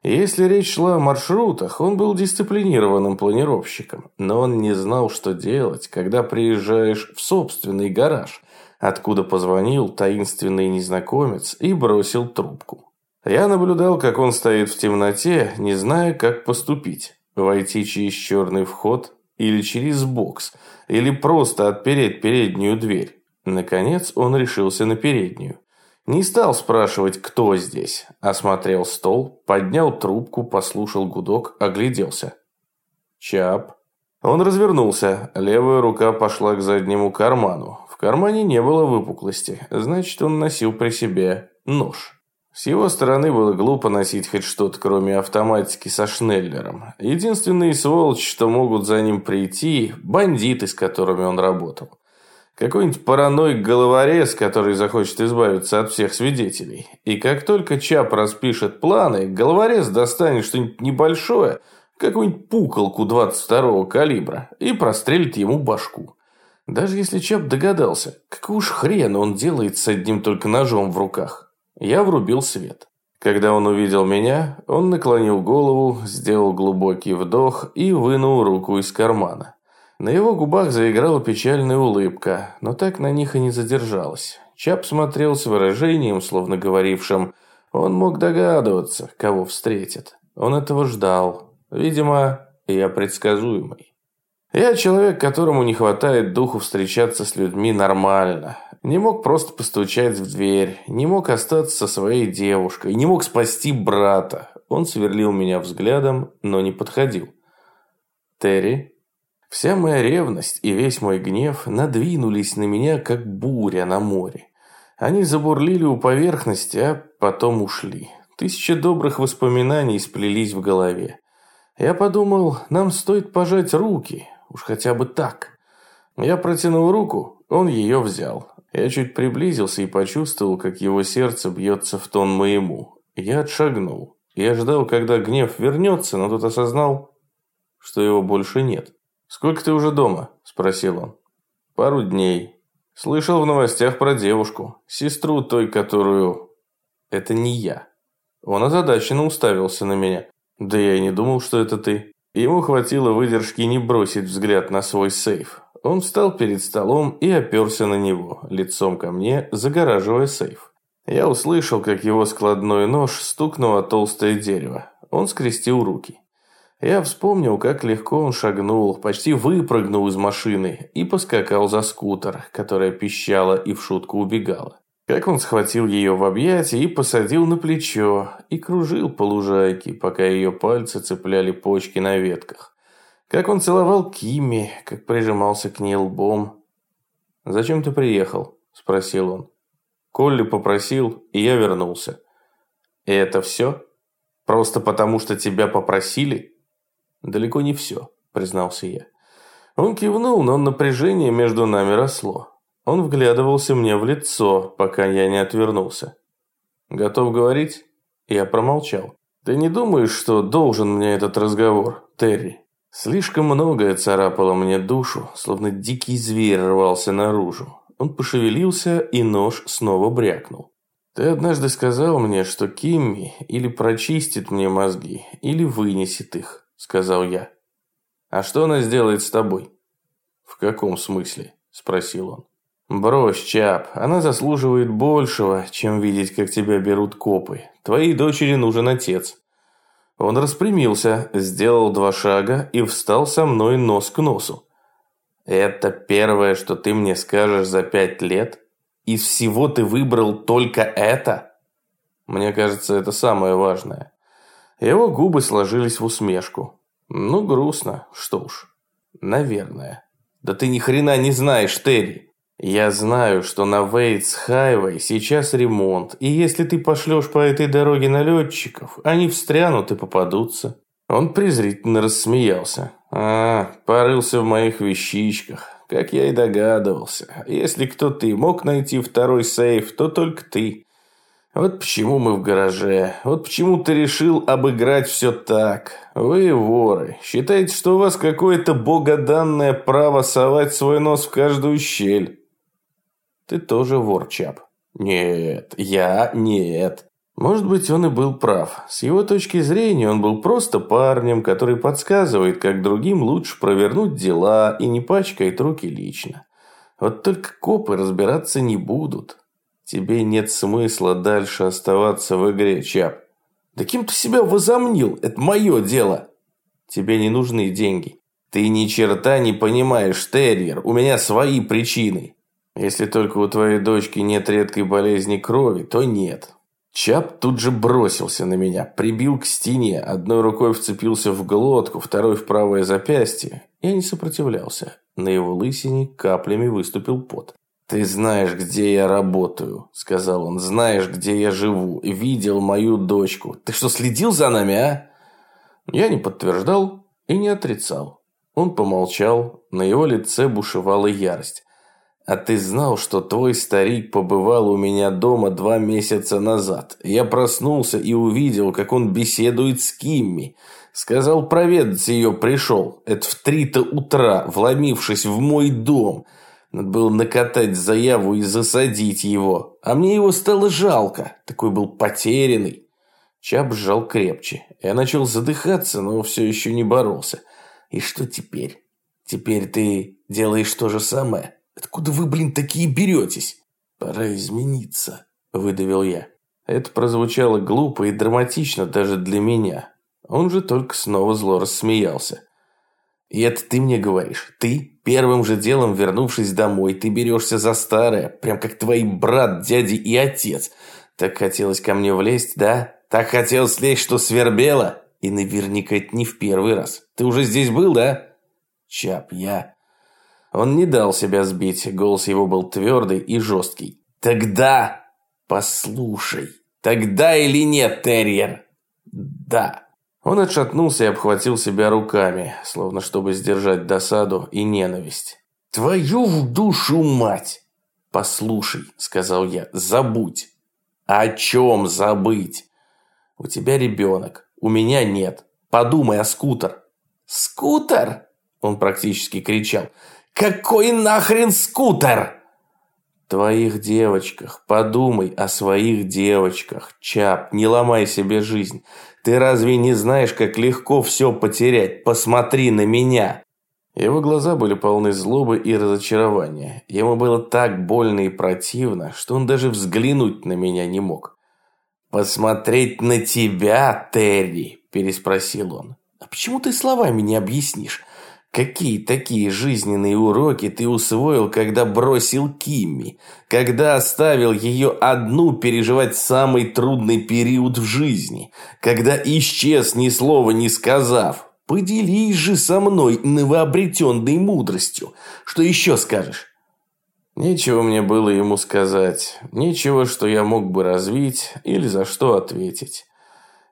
Если речь шла о маршрутах, он был дисциплинированным планировщиком, но он не знал, что делать, когда приезжаешь в собственный гараж, откуда позвонил таинственный незнакомец и бросил трубку. Я наблюдал, как он стоит в темноте, не зная, как поступить. Войти через черный вход или через бокс, или просто отпереть переднюю дверь. Наконец он решился на переднюю. Не стал спрашивать, кто здесь. Осмотрел стол, поднял трубку, послушал гудок, огляделся. Чап. Он развернулся. Левая рука пошла к заднему карману. В кармане не было выпуклости. Значит, он носил при себе нож. С его стороны было глупо носить хоть что-то, кроме автоматики со шнеллером. Единственные сволочи, что могут за ним прийти – бандиты, с которыми он работал. Какой-нибудь параноик-головорез, который захочет избавиться от всех свидетелей. И как только Чап распишет планы, головорез достанет что-нибудь небольшое, какую-нибудь пуколку 22-го калибра, и прострелит ему башку. Даже если Чап догадался, какого уж хрена он делает с одним только ножом в руках. Я врубил свет. Когда он увидел меня, он наклонил голову, сделал глубокий вдох и вынул руку из кармана. На его губах заиграла печальная улыбка, но так на них и не задержалась. Чап смотрел с выражением, словно говорившим, он мог догадываться, кого встретит. Он этого ждал. Видимо, я предсказуемый. Я человек, которому не хватает духу встречаться с людьми нормально. Не мог просто постучать в дверь, не мог остаться со своей девушкой, не мог спасти брата. Он сверлил меня взглядом, но не подходил. «Терри?» Вся моя ревность и весь мой гнев надвинулись на меня, как буря на море. Они забурлили у поверхности, а потом ушли. Тысячи добрых воспоминаний сплелись в голове. Я подумал, нам стоит пожать руки, уж хотя бы так. Я протянул руку, он ее взял. Я чуть приблизился и почувствовал, как его сердце бьется в тон моему. Я отшагнул. Я ждал, когда гнев вернется, но тут осознал, что его больше нет. «Сколько ты уже дома?» – спросил он. «Пару дней. Слышал в новостях про девушку, сестру той, которую...» «Это не я». Он озадаченно уставился на меня. «Да я и не думал, что это ты». Ему хватило выдержки не бросить взгляд на свой сейф. Он встал перед столом и оперся на него, лицом ко мне, загораживая сейф. Я услышал, как его складной нож стукнул о толстое дерево. Он скрестил руки. Я вспомнил, как легко он шагнул, почти выпрыгнул из машины и поскакал за скутер, которая пищала и в шутку убегала. Как он схватил ее в объятия и посадил на плечо, и кружил по лужайке, пока ее пальцы цепляли почки на ветках. Как он целовал Кими, как прижимался к ней лбом. «Зачем ты приехал?» – спросил он. Колли попросил, и я вернулся. «И это все? Просто потому, что тебя попросили?» «Далеко не все», – признался я. Он кивнул, но напряжение между нами росло. Он вглядывался мне в лицо, пока я не отвернулся. «Готов говорить?» Я промолчал. «Ты не думаешь, что должен мне этот разговор, Терри?» Слишком многое царапало мне душу, словно дикий зверь рвался наружу. Он пошевелился, и нож снова брякнул. «Ты однажды сказал мне, что Кимми или прочистит мне мозги, или вынесет их», – сказал я. «А что она сделает с тобой?» «В каком смысле?» – спросил он. «Брось, Чап, она заслуживает большего, чем видеть, как тебя берут копы. Твоей дочери нужен отец. Он распрямился, сделал два шага и встал со мной нос к носу. «Это первое, что ты мне скажешь за пять лет? Из всего ты выбрал только это?» Мне кажется, это самое важное. Его губы сложились в усмешку. Ну, грустно, что уж. Наверное. Да ты ни хрена не знаешь, Терри. Я знаю, что на Вейтс Хайвей сейчас ремонт, и если ты пошлешь по этой дороге налетчиков, они встрянут и попадутся. Он презрительно рассмеялся. А, порылся в моих вещичках, как я и догадывался. Если кто-то и мог найти второй сейф, то только ты. Вот почему мы в гараже. Вот почему ты решил обыграть все так. Вы воры. Считаете, что у вас какое-то богоданное право совать свой нос в каждую щель. Ты тоже вор, Чап. Нет, я нет. Может быть, он и был прав. С его точки зрения, он был просто парнем, который подсказывает, как другим лучше провернуть дела и не пачкает руки лично. Вот только копы разбираться не будут. Тебе нет смысла дальше оставаться в игре, Чап. Да кем ты себя возомнил? Это мое дело. Тебе не нужны деньги. Ты ни черта не понимаешь, Терьер. У меня свои причины. Если только у твоей дочки нет редкой болезни крови, то нет. Чап тут же бросился на меня, прибил к стене, одной рукой вцепился в глотку, второй в правое запястье. Я не сопротивлялся. На его лысине каплями выступил пот. «Ты знаешь, где я работаю», – сказал он. «Знаешь, где я живу. Видел мою дочку. Ты что, следил за нами, а?» Я не подтверждал и не отрицал. Он помолчал, на его лице бушевала ярость. А ты знал, что твой старик побывал у меня дома два месяца назад? Я проснулся и увидел, как он беседует с Кимми. Сказал, проведать ее пришел. Это в три-то утра, вломившись в мой дом. Надо было накатать заяву и засадить его. А мне его стало жалко. Такой был потерянный. Чап сжал крепче. Я начал задыхаться, но все еще не боролся. И что теперь? Теперь ты делаешь то же самое? Откуда вы, блин, такие беретесь? Пора измениться, выдавил я. Это прозвучало глупо и драматично даже для меня. Он же только снова зло рассмеялся. И это ты мне говоришь. Ты, первым же делом вернувшись домой, ты берешься за старое, прям как твои брат, дяди и отец. Так хотелось ко мне влезть, да? Так хотелось лезть, что свербело? И наверняка это не в первый раз. Ты уже здесь был, да? Чап, я... Он не дал себя сбить, голос его был твердый и жесткий. «Тогда послушай, тогда или нет, терьер?» «Да». Он отшатнулся и обхватил себя руками, словно чтобы сдержать досаду и ненависть. «Твою в душу мать!» «Послушай», — сказал я, — «забудь». «О чем забыть?» «У тебя ребенок, у меня нет. Подумай о скутер». «Скутер?» Он практически кричал. «Какой нахрен скутер?» твоих девочках. Подумай о своих девочках. Чап, не ломай себе жизнь. Ты разве не знаешь, как легко все потерять? Посмотри на меня!» Его глаза были полны злобы и разочарования. Ему было так больно и противно, что он даже взглянуть на меня не мог. «Посмотреть на тебя, Терри?» – переспросил он. «А почему ты словами не объяснишь? Какие такие жизненные уроки ты усвоил, когда бросил Кимми? Когда оставил ее одну переживать самый трудный период в жизни? Когда исчез ни слова не сказав? Поделись же со мной новообретенной мудростью. Что еще скажешь? Нечего мне было ему сказать. Нечего, что я мог бы развить или за что ответить.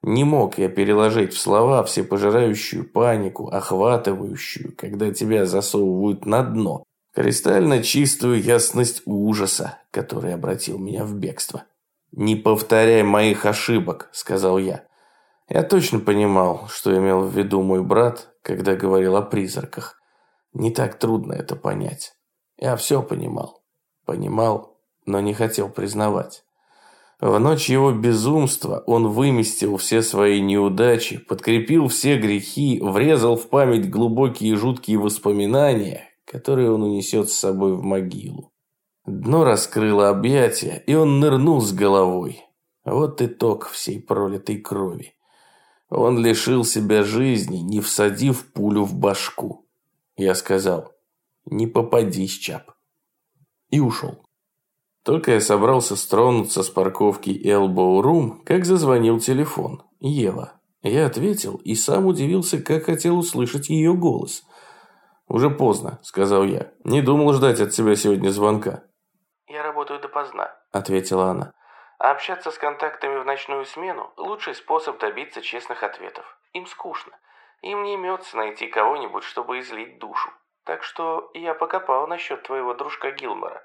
Не мог я переложить в слова всепожирающую панику, охватывающую, когда тебя засовывают на дно, кристально чистую ясность ужаса, который обратил меня в бегство. «Не повторяй моих ошибок», – сказал я. Я точно понимал, что имел в виду мой брат, когда говорил о призраках. Не так трудно это понять. Я все понимал. Понимал, но не хотел признавать. В ночь его безумства он выместил все свои неудачи, подкрепил все грехи, врезал в память глубокие и жуткие воспоминания, которые он унесет с собой в могилу. Дно раскрыло объятия, и он нырнул с головой. Вот итог всей пролитой крови. Он лишил себя жизни, не всадив пулю в башку. Я сказал, не попадись, Чап. И ушел. Только я собрался стронуться с парковки Elbow Room, как зазвонил телефон. Ева. Я ответил и сам удивился, как хотел услышать ее голос. «Уже поздно», – сказал я. «Не думал ждать от тебя сегодня звонка». «Я работаю допоздна», – ответила она. «А общаться с контактами в ночную смену – лучший способ добиться честных ответов. Им скучно. Им не имется найти кого-нибудь, чтобы излить душу. Так что я покопал насчет твоего дружка Гилмора.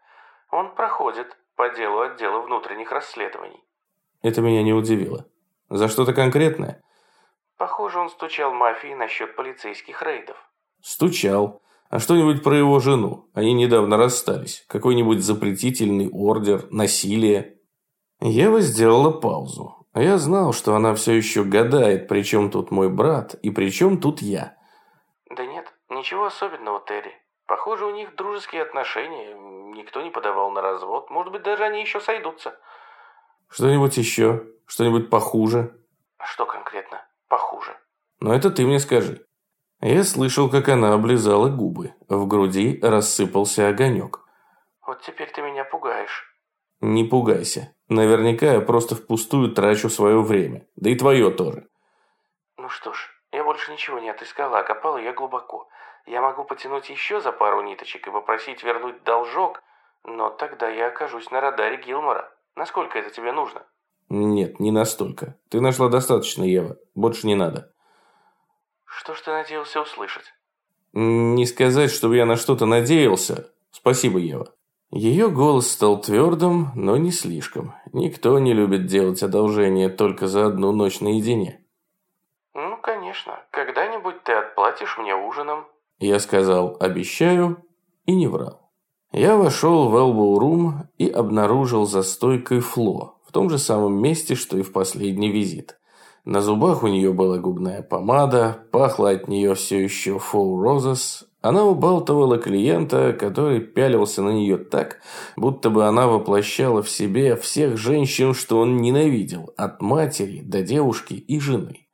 Он проходит по делу отдела внутренних расследований. Это меня не удивило. За что-то конкретное? Похоже, он стучал мафии насчет полицейских рейдов. Стучал. А что-нибудь про его жену? Они недавно расстались. Какой-нибудь запретительный ордер, насилие? Ева сделала паузу. Я знал, что она все еще гадает, при чем тут мой брат и при чем тут я. Да нет, ничего особенного, Терри. Похоже, у них дружеские отношения, никто не подавал на развод. Может быть, даже они еще сойдутся. Что-нибудь еще? Что-нибудь похуже? Что конкретно похуже? Но это ты мне скажи. Я слышал, как она облизала губы. В груди рассыпался огонек. Вот теперь ты меня пугаешь. Не пугайся. Наверняка я просто впустую трачу свое время. Да и твое тоже. Ну что ж, я больше ничего не отыскала, а копала я глубоко. Я могу потянуть еще за пару ниточек и попросить вернуть должок, но тогда я окажусь на радаре Гилмора. Насколько это тебе нужно? Нет, не настолько. Ты нашла достаточно, Ева. Больше не надо. Что ж ты надеялся услышать? Не сказать, чтобы я на что-то надеялся. Спасибо, Ева. Ее голос стал твердым, но не слишком. Никто не любит делать одолжение только за одну ночь наедине. Ну, конечно. Когда-нибудь ты отплатишь мне ужином. Я сказал «обещаю» и не врал. Я вошел в Elbow Room и обнаружил за стойкой Фло, в том же самом месте, что и в последний визит. На зубах у нее была губная помада, пахло от нее все еще Four Roses. Она убалтывала клиента, который пялился на нее так, будто бы она воплощала в себе всех женщин, что он ненавидел, от матери до девушки и жены.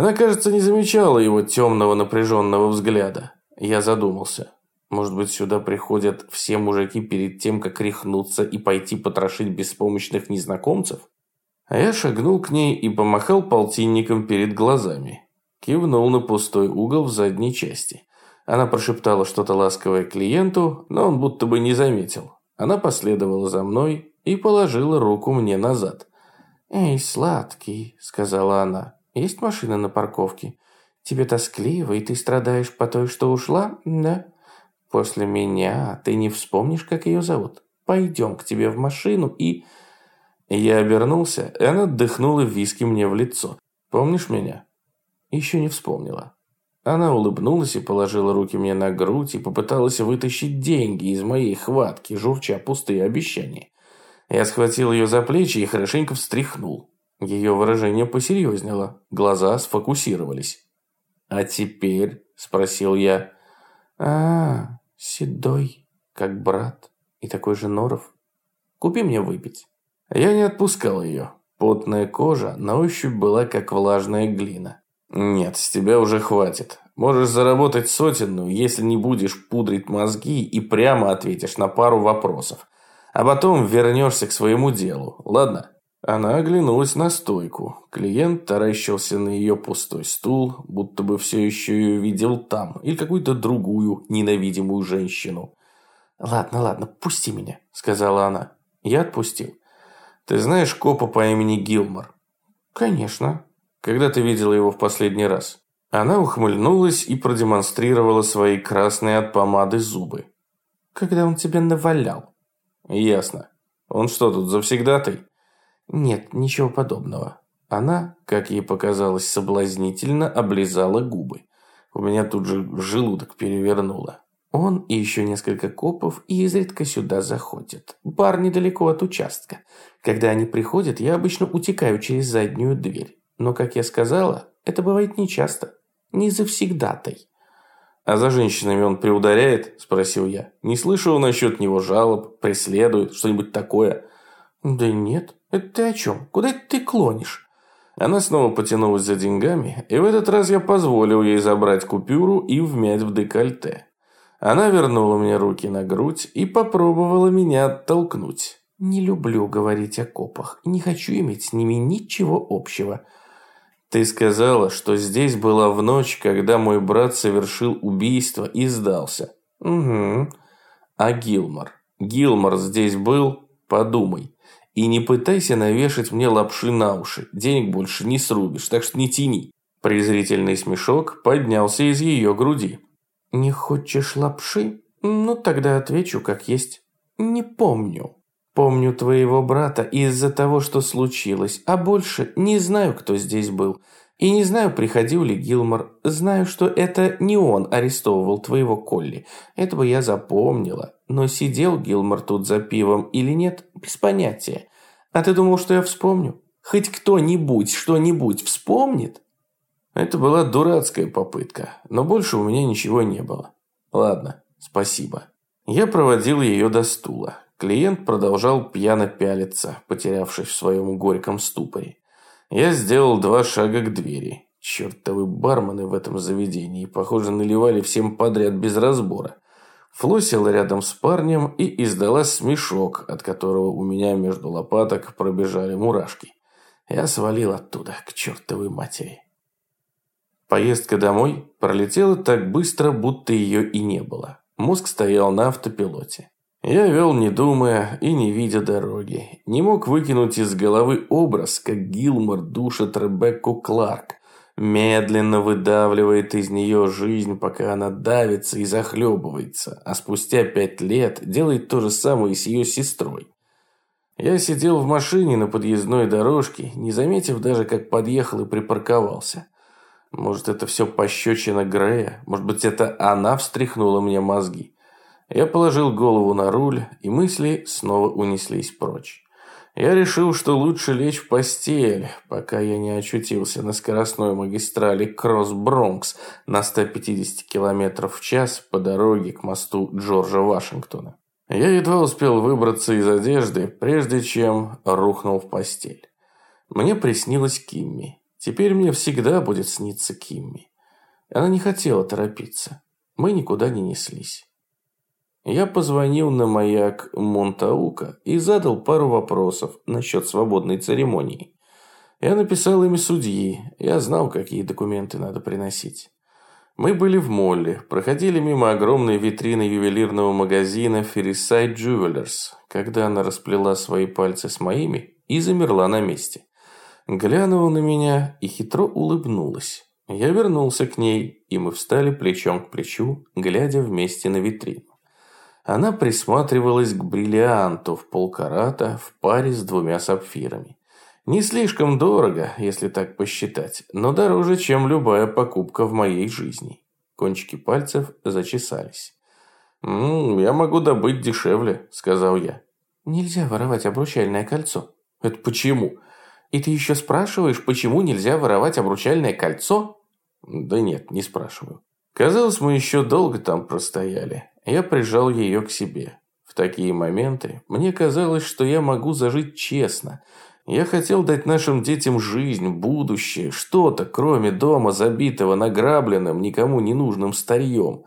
Она, кажется, не замечала его темного напряженного взгляда. Я задумался. Может быть, сюда приходят все мужики перед тем, как рехнуться и пойти потрошить беспомощных незнакомцев? А я шагнул к ней и помахал полтинником перед глазами. Кивнул на пустой угол в задней части. Она прошептала что-то ласковое клиенту, но он будто бы не заметил. Она последовала за мной и положила руку мне назад. «Эй, сладкий», — сказала она, есть машина на парковке? Тебе тоскливо, и ты страдаешь по той, что ушла? Да? После меня ты не вспомнишь, как ее зовут? Пойдем к тебе в машину и...» Я обернулся, и она отдыхнула виски мне в лицо. «Помнишь меня?» «Еще не вспомнила». Она улыбнулась и положила руки мне на грудь и попыталась вытащить деньги из моей хватки, журча пустые обещания. Я схватил ее за плечи и хорошенько встряхнул. Ее выражение посерьезнело, глаза сфокусировались. «А теперь?» – спросил я. «А, седой, как брат, и такой же норов. Купи мне выпить». Я не отпускал ее. Потная кожа на ощупь была как влажная глина. «Нет, с тебя уже хватит. Можешь заработать сотенную, если не будешь пудрить мозги и прямо ответишь на пару вопросов. А потом вернешься к своему делу, ладно?» Она оглянулась на стойку. Клиент таращился на ее пустой стул, будто бы все еще ее видел там, или какую-то другую ненавидимую женщину. «Ладно, ладно, пусти меня», — сказала она. Я отпустил. «Ты знаешь копа по имени Гилмор?» «Конечно», когда ты видела его в последний раз?» Она ухмыльнулась и продемонстрировала свои красные от помады зубы. «Когда он тебя навалял?» «Ясно. Он что тут, завсегдатый?» «Нет, ничего подобного». Она, как ей показалось соблазнительно, облизала губы. У меня тут же желудок перевернуло. Он и еще несколько копов изредка сюда заходят. Бар недалеко от участка. Когда они приходят, я обычно утекаю через заднюю дверь. Но, как я сказала, это бывает нечасто. Не завсегдатай. «А за женщинами он приударяет?» – спросил я. «Не слышал насчет него жалоб, преследует, что-нибудь такое?» «Да нет. Это ты о чем? Куда ты клонишь?» Она снова потянулась за деньгами, и в этот раз я позволил ей забрать купюру и вмять в декольте. Она вернула мне руки на грудь и попробовала меня оттолкнуть. «Не люблю говорить о копах, не хочу иметь с ними ничего общего», ты сказала, что здесь была в ночь, когда мой брат совершил убийство и сдался. Угу. А Гилмор? Гилмор здесь был? Подумай. И не пытайся навешать мне лапши на уши. Денег больше не срубишь, так что не тяни. Презрительный смешок поднялся из ее груди. Не хочешь лапши? Ну, тогда отвечу как есть. Не помню. Помню твоего брата из-за того, что случилось, а больше не знаю, кто здесь был. И не знаю, приходил ли Гилмор. Знаю, что это не он арестовывал твоего Колли. Этого я запомнила. Но сидел Гилмор тут за пивом или нет, без понятия. А ты думал, что я вспомню? Хоть кто-нибудь что-нибудь вспомнит? Это была дурацкая попытка, но больше у меня ничего не было. Ладно, спасибо. Я проводил ее до стула. Клиент продолжал пьяно пялиться, потерявшись в своем горьком ступоре. Я сделал два шага к двери. Чертовы бармены в этом заведении, похоже, наливали всем подряд без разбора. Фло села рядом с парнем и издала смешок, от которого у меня между лопаток пробежали мурашки. Я свалил оттуда, к чертовой матери. Поездка домой пролетела так быстро, будто ее и не было. Мозг стоял на автопилоте. Я вел не думая и не видя дороги. Не мог выкинуть из головы образ, как Гилмор душит Ребекку Кларк. Медленно выдавливает из нее жизнь, пока она давится и захлебывается, а спустя пять лет делает то же самое с ее сестрой. Я сидел в машине на подъездной дорожке, не заметив даже, как подъехал и припарковался. Может, это все пощечина Грея? Может быть, это она встряхнула мне мозги? Я положил голову на руль, и мысли снова унеслись прочь. Я решил, что лучше лечь в постель, пока я не очутился на скоростной магистрали Кросс-Бронкс на 150 км в час по дороге к мосту Джорджа Вашингтона. Я едва успел выбраться из одежды, прежде чем рухнул в постель. Мне приснилась Кимми. Теперь мне всегда будет сниться Кимми. Она не хотела торопиться. Мы никуда не неслись. Я позвонил на маяк Монтаука и задал пару вопросов насчет свободной церемонии. Я написал имя судьи, я знал, какие документы надо приносить. Мы были в молле, проходили мимо огромной витрины ювелирного магазина Ferryside Jewelers, когда она расплела свои пальцы с моими и замерла на месте. Глянула на меня и хитро улыбнулась. Я вернулся к ней, и мы встали плечом к плечу, глядя вместе на витрину. Она присматривалась к бриллианту в полкарата в паре с двумя сапфирами. Не слишком дорого, если так посчитать, но дороже, чем любая покупка в моей жизни. Кончики пальцев зачесались. «Ну, я могу добыть дешевле», – сказал я. «Нельзя воровать обручальное кольцо». «Это почему?» «И ты еще спрашиваешь, почему нельзя воровать обручальное кольцо?» «Да нет, не спрашиваю». Казалось, мы еще долго там простояли. Я прижал ее к себе. В такие моменты мне казалось, что я могу зажить честно. Я хотел дать нашим детям жизнь, будущее, что-то, кроме дома, забитого награбленным, никому не нужным старьем.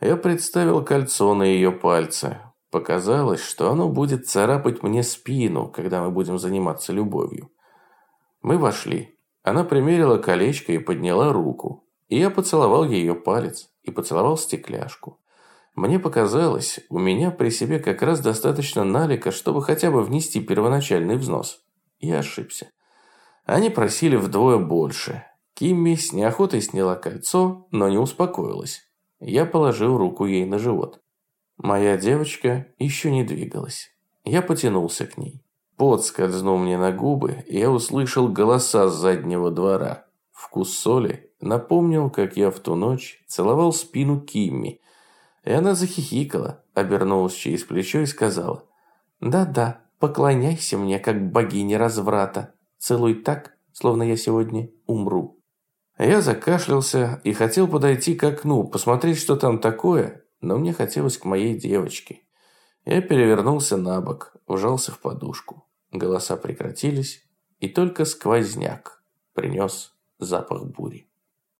Я представил кольцо на ее пальце. Показалось, что оно будет царапать мне спину, когда мы будем заниматься любовью. Мы вошли. Она примерила колечко и подняла руку. И я поцеловал ее палец и поцеловал стекляшку. Мне показалось, у меня при себе как раз достаточно налика, чтобы хотя бы внести первоначальный взнос. Я ошибся. Они просили вдвое больше. Кимми с неохотой сняла кольцо, но не успокоилась. Я положил руку ей на живот. Моя девочка еще не двигалась. Я потянулся к ней. Пот скользнул мне на губы, и я услышал голоса с заднего двора. Вкус соли напомнил, как я в ту ночь целовал спину Кимми. И она захихикала, обернулась через плечо и сказала, «Да-да, поклоняйся мне, как богине разврата. Целуй так, словно я сегодня умру». Я закашлялся и хотел подойти к окну, посмотреть, что там такое, но мне хотелось к моей девочке. Я перевернулся на бок, вжался в подушку. Голоса прекратились, и только сквозняк принес запах бури.